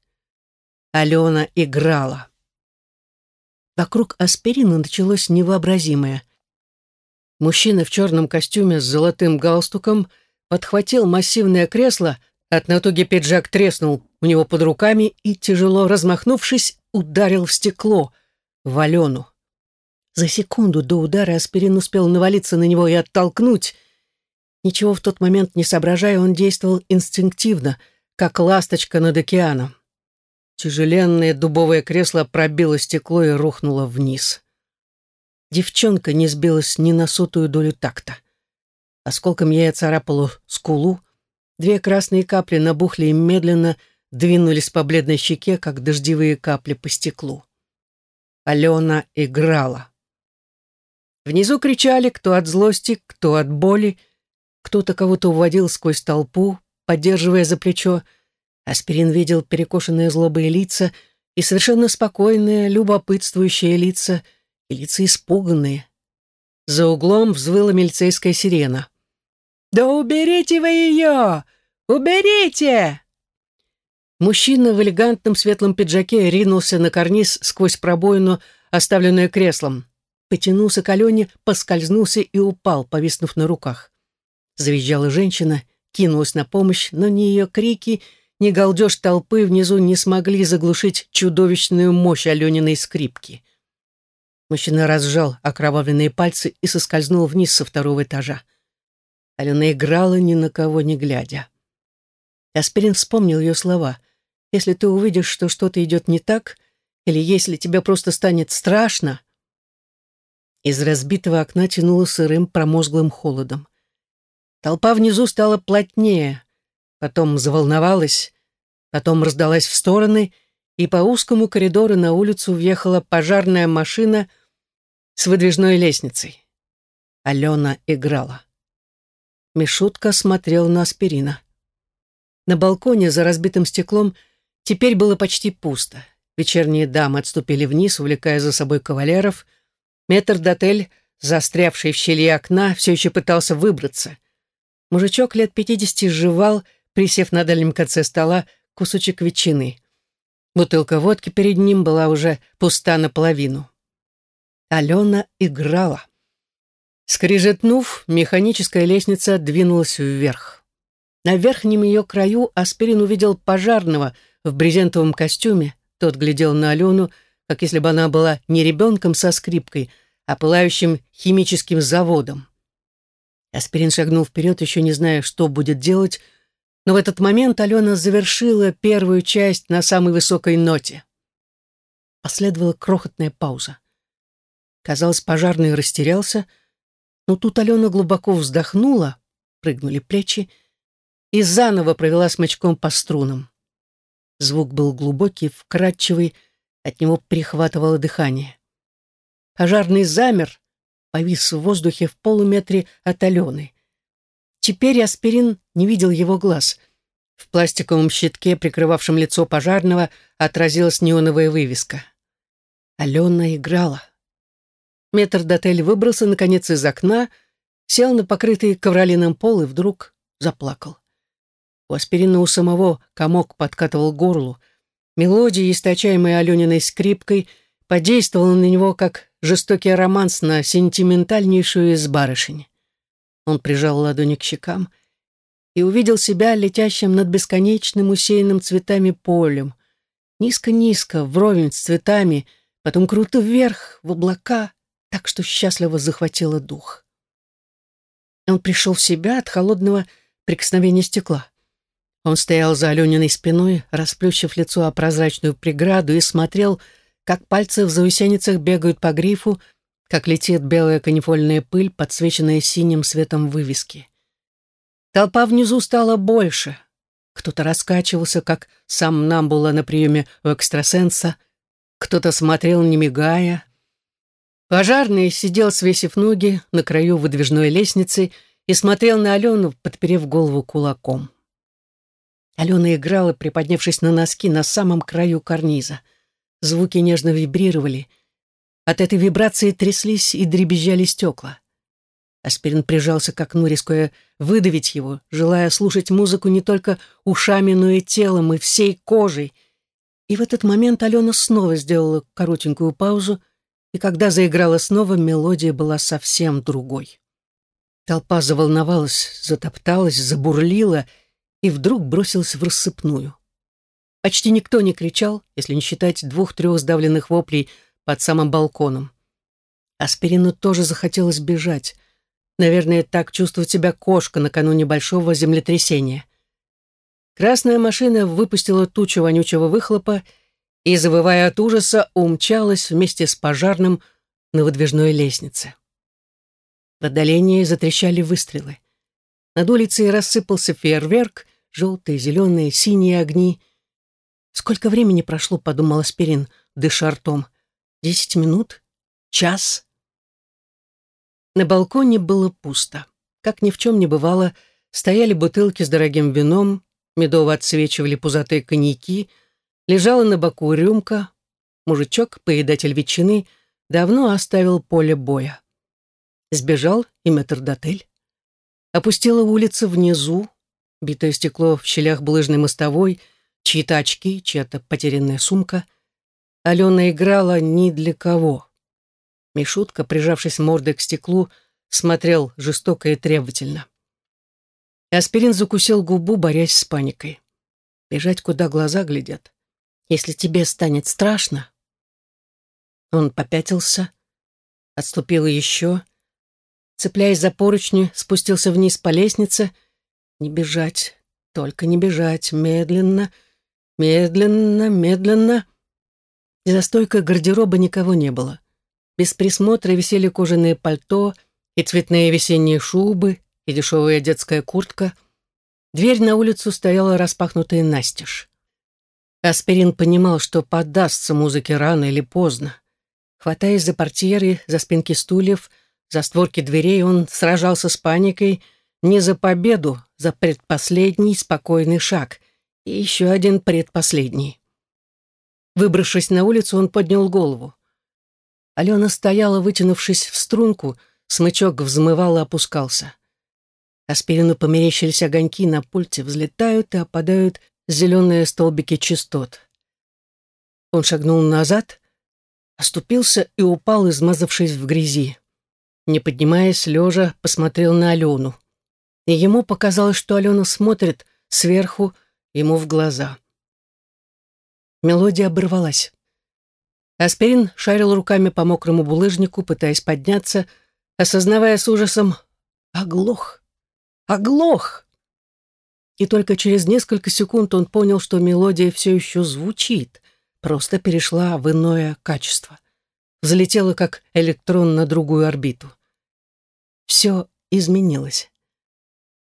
Алена играла. Вокруг аспирина началось невообразимое. Мужчина в черном костюме с золотым галстуком подхватил массивное кресло, от натуги пиджак треснул у него под руками и, тяжело размахнувшись, ударил в стекло, в Алену. За секунду до удара аспирин успел навалиться на него и оттолкнуть. Ничего в тот момент не соображая, он действовал инстинктивно, как ласточка над океаном. Тяжеленное дубовое кресло пробило стекло и рухнуло вниз. Девчонка не сбилась ни на сотую долю такта. Осколком я царапала скулу, две красные капли набухли и медленно двинулись по бледной щеке, как дождевые капли по стеклу. Алена играла. Внизу кричали, кто от злости, кто от боли, кто-то кого-то уводил сквозь толпу, поддерживая за плечо, Аспирин видел перекошенные злобые лица и совершенно спокойные, любопытствующие лица, и лица испуганные. За углом взвыла милицейская сирена. «Да уберите вы ее! Уберите!» Мужчина в элегантном светлом пиджаке ринулся на карниз сквозь пробоину, оставленную креслом. Потянулся к Алене, поскользнулся и упал, повиснув на руках. Завизжала женщина, кинулась на помощь, но ни ее крики, ни галдеж толпы внизу не смогли заглушить чудовищную мощь Алениной скрипки. Мужчина разжал окровавленные пальцы и соскользнул вниз со второго этажа. Алена играла ни на кого не глядя. Аспирин вспомнил ее слова. «Если ты увидишь, что что-то идет не так, или если тебе просто станет страшно...» Из разбитого окна тянуло сырым промозглым холодом. Толпа внизу стала плотнее, потом заволновалась, потом раздалась в стороны, и по узкому коридору на улицу въехала пожарная машина с выдвижной лестницей. Алена играла. Мишутка смотрел на аспирина. На балконе за разбитым стеклом теперь было почти пусто. Вечерние дамы отступили вниз, увлекая за собой кавалеров. Метр-дотель, застрявший в щели окна, все еще пытался выбраться. Мужичок лет пятидесяти жевал, присев на дальнем конце стола, кусочек ветчины. Бутылка водки перед ним была уже пуста наполовину. Алена играла. Скрижетнув, механическая лестница двинулась вверх. На верхнем ее краю Аспирин увидел пожарного в брезентовом костюме. Тот глядел на Алену, как если бы она была не ребенком со скрипкой, а пылающим химическим заводом. Аспирин шагнул вперед, еще не зная, что будет делать, но в этот момент Алена завершила первую часть на самой высокой ноте. Последовала крохотная пауза. Казалось, пожарный растерялся, но тут Алена глубоко вздохнула, прыгнули плечи и заново провела смычком по струнам. Звук был глубокий, вкрадчивый, от него перехватывало дыхание. Пожарный замер, повис в воздухе в полуметре от Алены. Теперь аспирин не видел его глаз. В пластиковом щитке, прикрывавшем лицо пожарного, отразилась неоновая вывеска. Алена играла. Метрдотель выбрался, наконец, из окна, сел на покрытый ковролином пол и вдруг заплакал. У аспирина у самого комок подкатывал горлу. Мелодия, источаемая Алениной скрипкой, подействовала на него, как жестокий романс на сентиментальнейшую из барышень. Он прижал ладони к щекам и увидел себя летящим над бесконечным усеянным цветами полем. Низко-низко, вровень с цветами, потом круто вверх, в облака, так что счастливо захватило дух. Он пришел в себя от холодного прикосновения стекла. Он стоял за Алениной спиной, расплющив лицо о прозрачную преграду и смотрел, как пальцы в заусеницах бегают по грифу, как летит белая канифольная пыль, подсвеченная синим светом вывески. Толпа внизу стала больше. Кто-то раскачивался, как сам нам было на приеме у экстрасенса, кто-то смотрел, не мигая. Пожарный сидел, свесив ноги, на краю выдвижной лестницы и смотрел на Алену, подперев голову кулаком. Алена играла, приподнявшись на носки на самом краю карниза. Звуки нежно вибрировали — От этой вибрации тряслись и дребезжали стекла. Аспирин прижался к окну, рискуя выдавить его, желая слушать музыку не только ушами, но и телом, и всей кожей. И в этот момент Алена снова сделала коротенькую паузу, и когда заиграла снова, мелодия была совсем другой. Толпа заволновалась, затопталась, забурлила и вдруг бросилась в рассыпную. Почти никто не кричал, если не считать двух-трех сдавленных воплей под самым балконом. Аспирину тоже захотелось бежать. Наверное, так чувствует себя кошка накануне большого землетрясения. Красная машина выпустила тучу вонючего выхлопа и, завывая от ужаса, умчалась вместе с пожарным на выдвижной лестнице. В отдалении затрещали выстрелы. Над улицей рассыпался фейерверк, желтые, зеленые, синие огни. «Сколько времени прошло?» — подумал Аспирин, дыша ртом. «Десять минут? Час?» На балконе было пусто. Как ни в чем не бывало, стояли бутылки с дорогим вином, медово отсвечивали пузатые коньяки, лежала на боку рюмка. Мужичок, поедатель ветчины, давно оставил поле боя. Сбежал и метрдотель. Опустила улица внизу, битое стекло в щелях булыжной мостовой, чьи-то очки, чья-то потерянная сумка. Алена играла ни для кого. Мишутка, прижавшись мордой к стеклу, смотрел жестоко и требовательно. Аспирин закусил губу, борясь с паникой. Бежать, куда глаза глядят. Если тебе станет страшно... Он попятился, отступил еще, цепляясь за поручни, спустился вниз по лестнице. Не бежать, только не бежать, медленно, медленно, медленно. За стойкой гардероба никого не было. Без присмотра висели кожаные пальто и цветные весенние шубы, и дешевая детская куртка. Дверь на улицу стояла распахнутая настежь. Аспирин понимал, что поддастся музыке рано или поздно. Хватаясь за портьеры, за спинки стульев, за створки дверей он сражался с паникой не за победу, за предпоследний спокойный шаг. И еще один предпоследний. Выбравшись на улицу, он поднял голову. Алена стояла, вытянувшись в струнку, смычок взмывал и опускался. Аспирину померещились огоньки на пульте, взлетают и опадают зеленые столбики частот. Он шагнул назад, оступился и упал, измазавшись в грязи не поднимаясь, лежа, посмотрел на Алену. И ему показалось, что Алена смотрит сверху ему в глаза. Мелодия оборвалась. Аспирин шарил руками по мокрому булыжнику, пытаясь подняться, осознавая с ужасом «Оглох! Оглох!» И только через несколько секунд он понял, что мелодия все еще звучит, просто перешла в иное качество взлетела как электрон на другую орбиту. Все изменилось.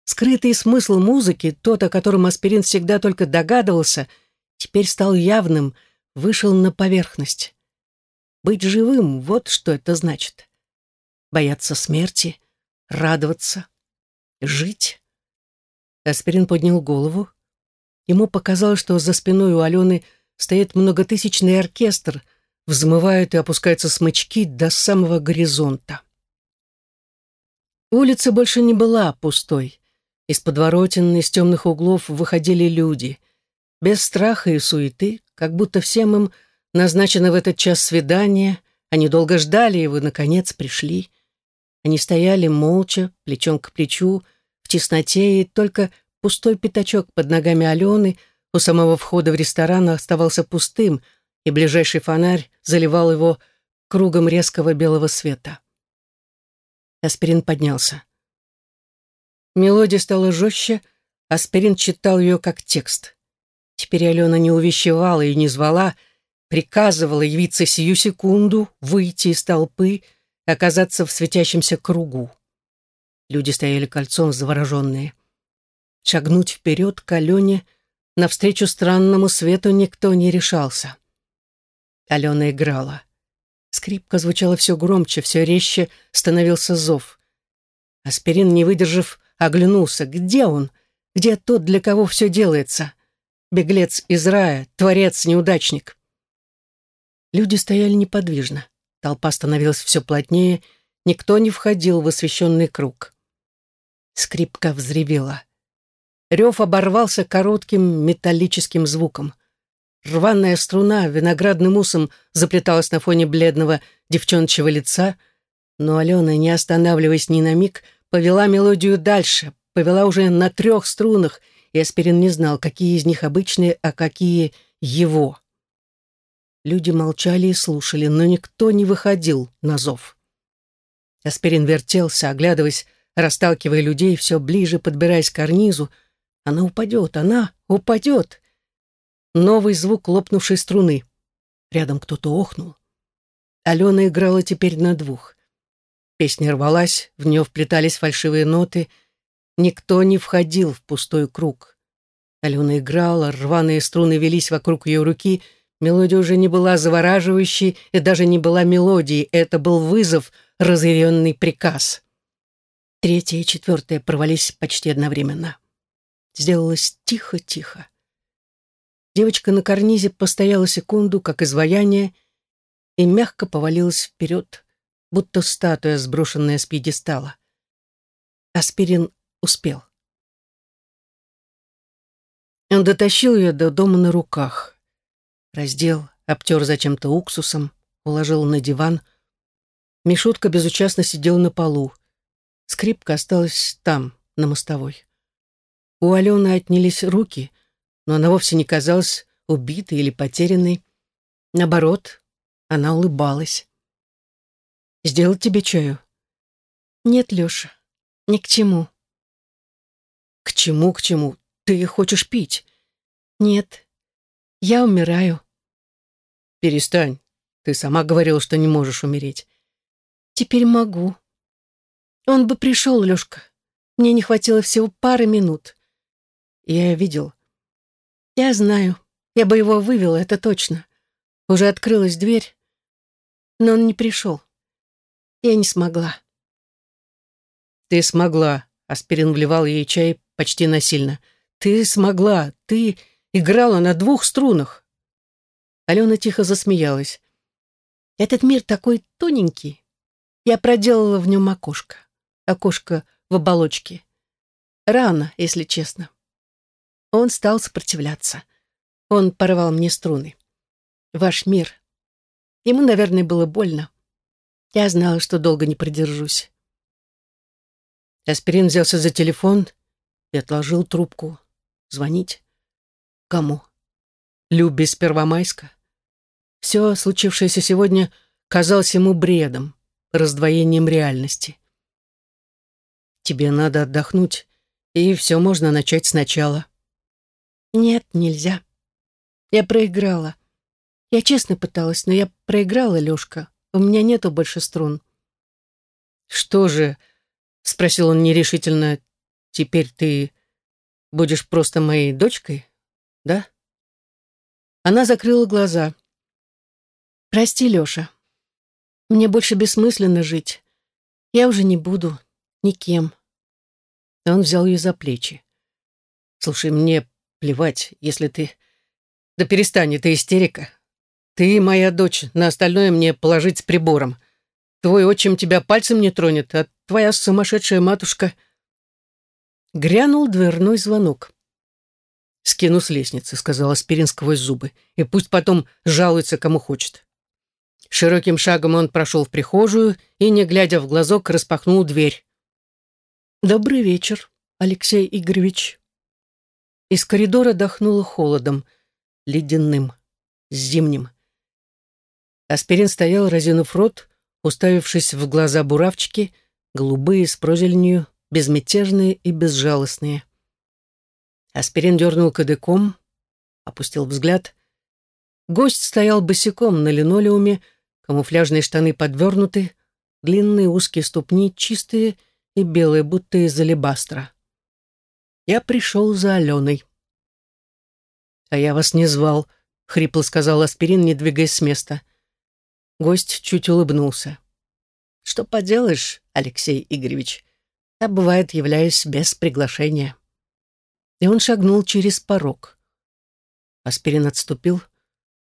Скрытый смысл музыки, тот, о котором Аспирин всегда только догадывался, теперь стал явным, вышел на поверхность. Быть живым — вот что это значит. Бояться смерти, радоваться, жить. Аспирин поднял голову. Ему показалось, что за спиной у Алены стоит многотысячный оркестр — взмывают и опускаются смычки до самого горизонта. Улица больше не была пустой. Из подворотен, из темных углов выходили люди. Без страха и суеты, как будто всем им назначено в этот час свидание, они долго ждали его, наконец пришли. Они стояли молча, плечом к плечу, в тесноте, и только пустой пятачок под ногами Алены у самого входа в ресторан оставался пустым — и ближайший фонарь заливал его кругом резкого белого света. Аспирин поднялся. Мелодия стала жестче, Аспирин читал ее как текст. Теперь Алена не увещевала и не звала, приказывала явиться сию секунду, выйти из толпы, оказаться в светящемся кругу. Люди стояли кольцом завороженные. Шагнуть вперед к Алене, навстречу странному свету никто не решался. Алена играла. Скрипка звучала все громче, все резче становился зов. Аспирин, не выдержав, оглянулся. Где он? Где тот, для кого все делается? Беглец из рая, творец, неудачник. Люди стояли неподвижно. Толпа становилась все плотнее, никто не входил в освещенный круг. Скрипка взревела. Рев оборвался коротким металлическим звуком. Рваная струна виноградным усом заплеталась на фоне бледного девчончего лица, но Алена, не останавливаясь ни на миг, повела мелодию дальше, повела уже на трех струнах, и Аспирин не знал, какие из них обычные, а какие его. Люди молчали и слушали, но никто не выходил на зов. Аспирин вертелся, оглядываясь, расталкивая людей, все ближе подбираясь к карнизу. Она упадет, она упадет. Новый звук лопнувшей струны. Рядом кто-то охнул. Алена играла теперь на двух. Песня рвалась, в нее вплетались фальшивые ноты. Никто не входил в пустой круг. Алена играла, рваные струны велись вокруг ее руки. Мелодия уже не была завораживающей и даже не была мелодией. Это был вызов, разъяренный приказ. Третья и четвертая порвались почти одновременно. Сделалось тихо-тихо. Девочка на карнизе постояла секунду, как изваяние, и мягко повалилась вперед, будто статуя, сброшенная с пьедестала. Аспирин успел. Он дотащил ее до дома на руках. Раздел, обтер зачем-то уксусом, уложил на диван. Мишутка безучастно сидел на полу. Скрипка осталась там, на мостовой. У Алены отнялись руки, но она вовсе не казалась убитой или потерянной. Наоборот, она улыбалась. «Сделать тебе чаю?» «Нет, Леша, ни к чему». «К чему, к чему? Ты хочешь пить?» «Нет, я умираю». «Перестань. Ты сама говорила, что не можешь умереть». «Теперь могу». Он бы пришел, Лешка. Мне не хватило всего пары минут. Я видел. Я знаю. Я бы его вывела, это точно. Уже открылась дверь, но он не пришел. Я не смогла. Ты смогла. Аспирин вливал ей чай почти насильно. Ты смогла. Ты играла на двух струнах. Алена тихо засмеялась. Этот мир такой тоненький. Я проделала в нем окошко окошко в оболочке. Рано, если честно. Он стал сопротивляться. Он порвал мне струны. Ваш мир. Ему, наверное, было больно. Я знала, что долго не продержусь. Аспирин взялся за телефон и отложил трубку. Звонить? Кому? Любе с Первомайска? Все случившееся сегодня казалось ему бредом, раздвоением реальности. Тебе надо отдохнуть, и все можно начать сначала. Нет, нельзя. Я проиграла. Я честно пыталась, но я проиграла, Лёшка. У меня нету больше струн. Что же, спросил он нерешительно, теперь ты будешь просто моей дочкой, да? Она закрыла глаза. Прости, Лёша. Мне больше бессмысленно жить. Я уже не буду, Никем. Он взял ее за плечи. «Слушай, мне плевать, если ты... Да перестань, это истерика. Ты моя дочь, на остальное мне положить с прибором. Твой отчим тебя пальцем не тронет, а твоя сумасшедшая матушка...» Грянул дверной звонок. «Скину с лестницы», — сказал Аспирин сквозь зубы, «и пусть потом жалуется, кому хочет». Широким шагом он прошел в прихожую и, не глядя в глазок, распахнул дверь. «Добрый вечер, Алексей Игоревич». Из коридора дохнуло холодом, ледяным, зимним. Аспирин стоял, разинув рот, уставившись в глаза буравчики, голубые, с прозеленью, безмятежные и безжалостные. Аспирин дернул кадыком, опустил взгляд. Гость стоял босиком на линолеуме, камуфляжные штаны подвернуты, длинные узкие ступни чистые — и белые, будто из алебастра. Я пришел за Аленой. «А я вас не звал», — хрипло сказал Аспирин, не двигаясь с места. Гость чуть улыбнулся. «Что поделаешь, Алексей Игоревич? Я, бывает, являюсь без приглашения». И он шагнул через порог. Аспирин отступил,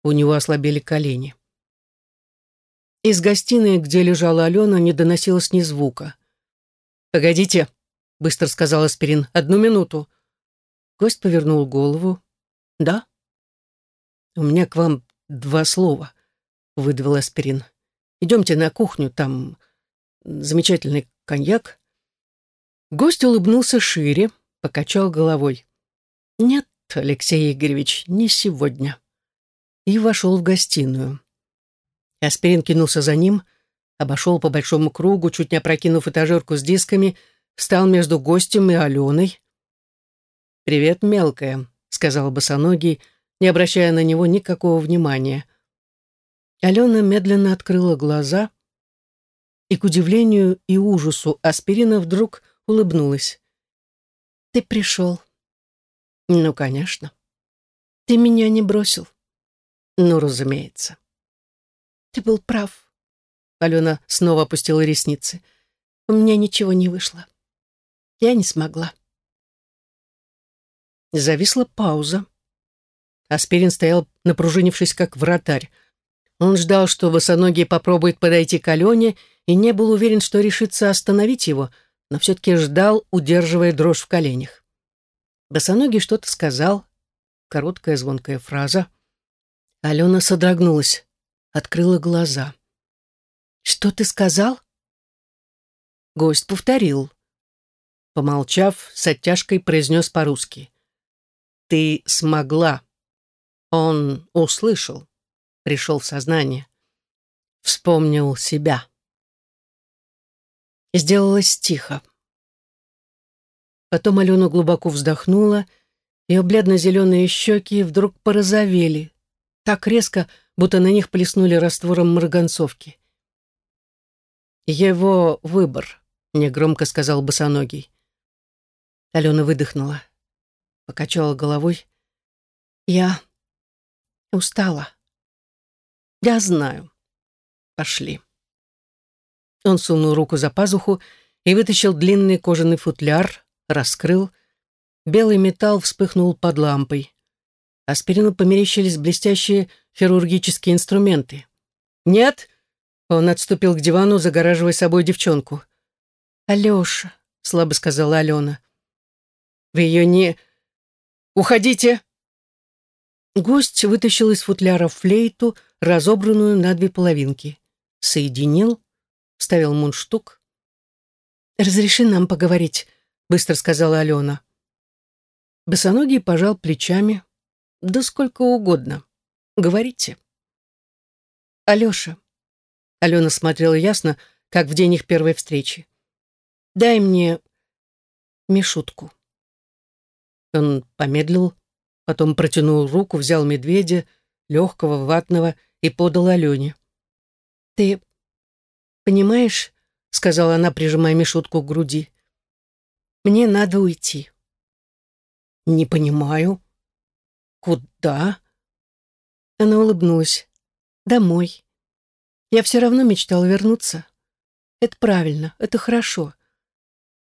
у него ослабели колени. Из гостиной, где лежала Алена, не доносилось ни звука. «Погодите», — быстро сказал Аспирин, — «одну минуту». Гость повернул голову. «Да?» «У меня к вам два слова», — выдавил Аспирин. «Идемте на кухню, там замечательный коньяк». Гость улыбнулся шире, покачал головой. «Нет, Алексей Игоревич, не сегодня». И вошел в гостиную. Аспирин кинулся за ним, обошел по большому кругу, чуть не опрокинув этажерку с дисками, встал между гостем и Аленой. «Привет, мелкая», — сказал босоногий, не обращая на него никакого внимания. Алена медленно открыла глаза и, к удивлению и ужасу, Аспирина вдруг улыбнулась. «Ты пришел». «Ну, конечно». «Ты меня не бросил». «Ну, разумеется». Ты был прав. Алена снова опустила ресницы. У меня ничего не вышло. Я не смогла. Зависла пауза. Аспирин стоял, напружинившись, как вратарь. Он ждал, что босоногий попробует подойти к Алене, и не был уверен, что решится остановить его, но все-таки ждал, удерживая дрожь в коленях. Босоногий что-то сказал, короткая звонкая фраза. Алена содрогнулась открыла глаза. «Что ты сказал?» Гость повторил. Помолчав, с оттяжкой произнес по-русски. «Ты смогла». Он услышал, пришел в сознание. Вспомнил себя. Сделалось тихо. Потом Алена глубоко вздохнула, ее бледно-зеленые щеки вдруг порозовели. Так резко, будто на них плеснули раствором марганцовки. «Его выбор», — негромко сказал босоногий. Алена выдохнула, покачала головой. «Я устала. Я знаю. Пошли». Он сунул руку за пазуху и вытащил длинный кожаный футляр, раскрыл. Белый металл вспыхнул под лампой. Аспирину померещились блестящие хирургические инструменты. «Нет!» — он отступил к дивану, загораживая собой девчонку. «Алеша», — слабо сказала Алена. «Вы ее не... Уходите!» Гость вытащил из футляра флейту, разобранную на две половинки. Соединил, вставил мундштук. «Разреши нам поговорить», — быстро сказала Алена. Босоногий пожал плечами, да сколько угодно. Говорите. Алёша. Алена смотрела ясно, как в день их первой встречи. Дай мне Мишутку. Он помедлил, потом протянул руку, взял медведя, легкого, ватного, и подал Алене. «Ты понимаешь, — сказала она, прижимая Мишутку к груди, — мне надо уйти». «Не понимаю», «Куда?» Она улыбнулась. «Домой. Я все равно мечтала вернуться. Это правильно, это хорошо.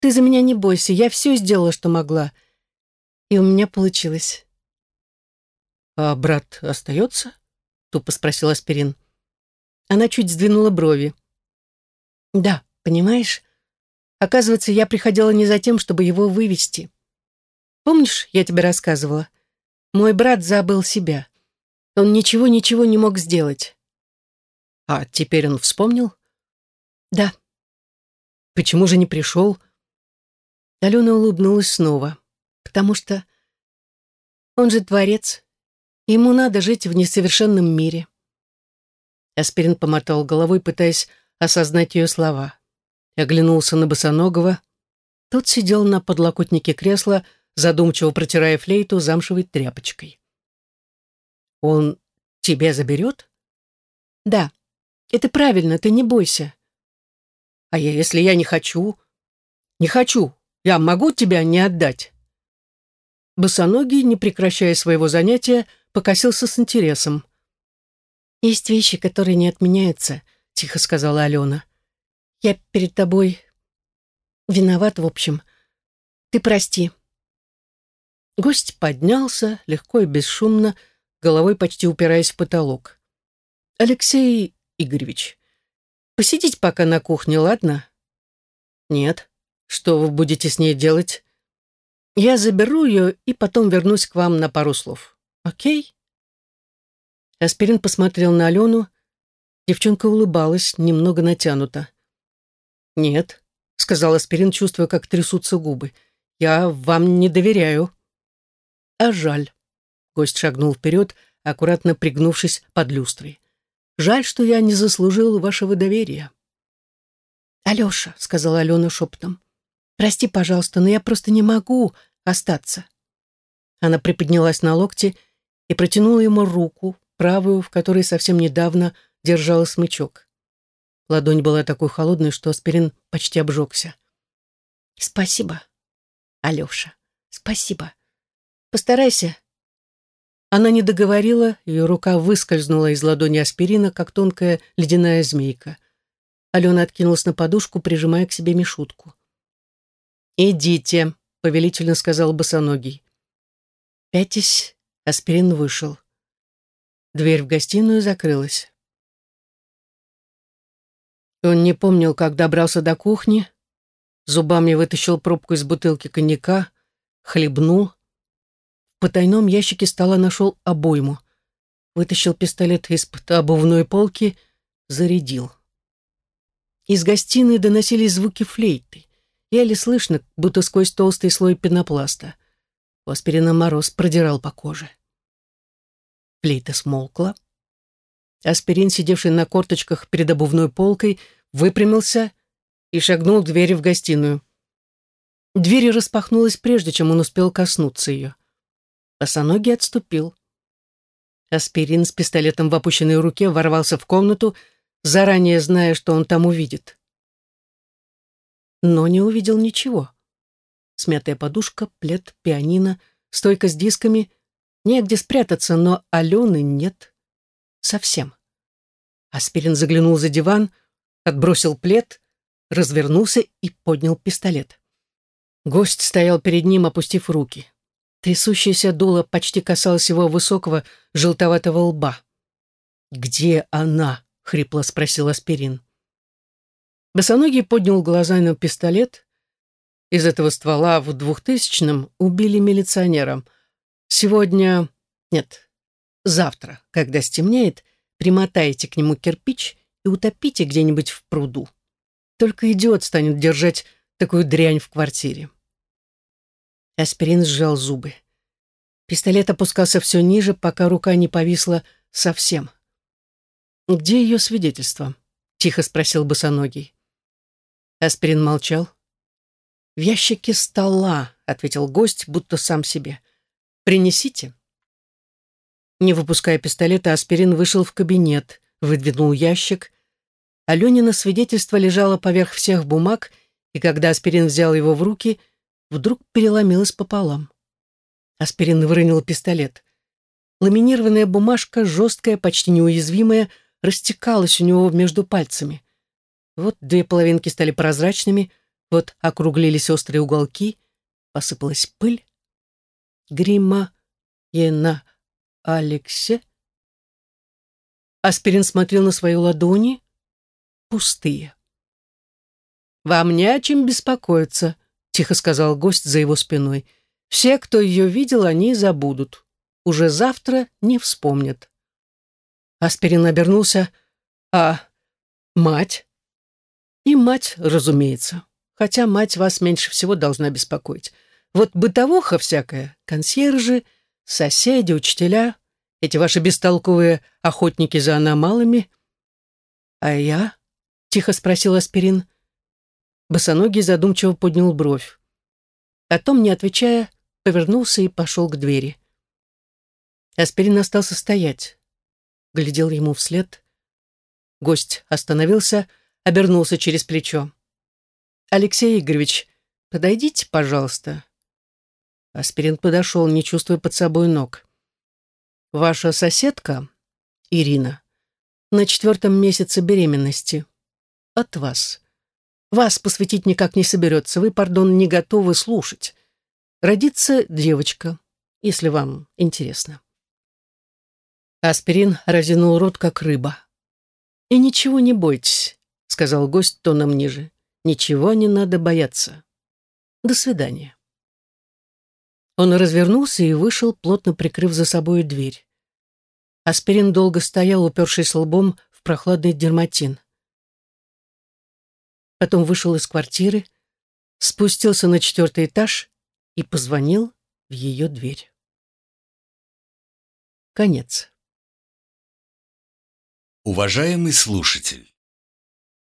Ты за меня не бойся, я все сделала, что могла. И у меня получилось». «А брат остается?» — тупо спросил Аспирин. Она чуть сдвинула брови. «Да, понимаешь, оказывается, я приходила не за тем, чтобы его вывести. Помнишь, я тебе рассказывала?» Мой брат забыл себя. Он ничего-ничего не мог сделать. А теперь он вспомнил? Да. Почему же не пришел? Алена улыбнулась снова. Потому что он же творец. Ему надо жить в несовершенном мире. Аспирин помотал головой, пытаясь осознать ее слова. Оглянулся на Босоногова. Тот сидел на подлокотнике кресла, задумчиво протирая флейту замшевой тряпочкой. «Он тебя заберет?» «Да, это правильно, ты не бойся». «А я, если я не хочу?» «Не хочу. Я могу тебя не отдать?» Босоногий, не прекращая своего занятия, покосился с интересом. «Есть вещи, которые не отменяются», — тихо сказала Алена. «Я перед тобой виноват, в общем. Ты прости». Гость поднялся, легко и бесшумно, головой почти упираясь в потолок. «Алексей Игоревич, Посидите пока на кухне, ладно? Нет. Что вы будете с ней делать? Я заберу ее и потом вернусь к вам на пару слов. Окей? Аспирин посмотрел на Алену. Девчонка улыбалась, немного натянуто. «Нет», — сказал Аспирин, чувствуя, как трясутся губы. «Я вам не доверяю». «А жаль». Гость шагнул вперед, аккуратно пригнувшись под люстрой. «Жаль, что я не заслужил вашего доверия». «Алеша», — сказала Алена шепотом, — «прости, пожалуйста, но я просто не могу остаться». Она приподнялась на локте и протянула ему руку, правую, в которой совсем недавно держала смычок. Ладонь была такой холодной, что аспирин почти обжегся. «Спасибо, Алеша, спасибо. Постарайся». Она не договорила, ее рука выскользнула из ладони аспирина, как тонкая ледяная змейка. Алена откинулась на подушку, прижимая к себе Мишутку. «Идите», — повелительно сказал босоногий. Пятясь, аспирин вышел. Дверь в гостиную закрылась. Он не помнил, как добрался до кухни, зубами вытащил пробку из бутылки коньяка, хлебнул. В потайном ящике стола нашел обойму. Вытащил пистолет из-под обувной полки, зарядил. Из гостиной доносились звуки флейты. Еле слышно, будто сквозь толстый слой пенопласта. У аспирина мороз продирал по коже. Флейта смолкла. Аспирин, сидевший на корточках перед обувной полкой, выпрямился и шагнул к двери в гостиную. Дверь распахнулась, прежде чем он успел коснуться ее. Босоногий отступил. Аспирин с пистолетом в опущенной руке ворвался в комнату, заранее зная, что он там увидит. Но не увидел ничего. Смятая подушка, плед, пианино, стойка с дисками. Негде спрятаться, но Алены нет. Совсем. Аспирин заглянул за диван, отбросил плед, развернулся и поднял пистолет. Гость стоял перед ним, опустив руки. Трясущееся дуло почти касалось его высокого желтоватого лба. «Где она?» — хрипло спросил Аспирин. Босоногий поднял глаза на пистолет. Из этого ствола в двухтысячном убили милиционера. Сегодня... Нет, завтра, когда стемнеет, примотайте к нему кирпич и утопите где-нибудь в пруду. Только идиот станет держать такую дрянь в квартире. Аспирин сжал зубы. Пистолет опускался все ниже, пока рука не повисла совсем. — «Где ее свидетельство?» — тихо спросил босоногий. Аспирин молчал. «В ящике стола», — ответил гость, будто сам себе. «Принесите». Не выпуская пистолета, Аспирин вышел в кабинет, выдвинул ящик. Аленина свидетельство лежало поверх всех бумаг, и когда Аспирин взял его в руки, вдруг переломилось пополам. Аспирин выронил пистолет. Ламинированная бумажка, жесткая, почти неуязвимая, растекалась у него между пальцами. Вот две половинки стали прозрачными, вот округлились острые уголки, посыпалась пыль. Грима Ена Алексе. Аспирин смотрел на свои ладони, пустые. «Вам не о чем беспокоиться», — тихо сказал гость за его спиной. «Все, кто ее видел, они забудут. Уже завтра не вспомнят». Аспирин обернулся. «А мать?» «И мать, разумеется. Хотя мать вас меньше всего должна беспокоить. Вот бытовуха всякая, консьержи, соседи, учителя, эти ваши бестолковые охотники за аномалами». «А я?» — тихо спросил Аспирин. Босоногий задумчиво поднял бровь. Потом, не отвечая, повернулся и пошел к двери. Аспирин остался стоять глядел ему вслед. Гость остановился, обернулся через плечо. «Алексей Игоревич, подойдите, пожалуйста». Аспирин подошел, не чувствуя под собой ног. «Ваша соседка, Ирина, на четвертом месяце беременности. От вас. Вас посвятить никак не соберется, вы, пардон, не готовы слушать. Родится девочка, если вам интересно». Аспирин разинул рот, как рыба. «И ничего не бойтесь. сказал гость тоном ниже. «Ничего не надо бояться. До свидания». Он развернулся и вышел, плотно прикрыв за собой дверь. Аспирин долго стоял, упершись лбом в прохладный дерматин. Потом вышел из квартиры, спустился на четвертый этаж и позвонил в ее дверь. Конец. Уважаемый слушатель,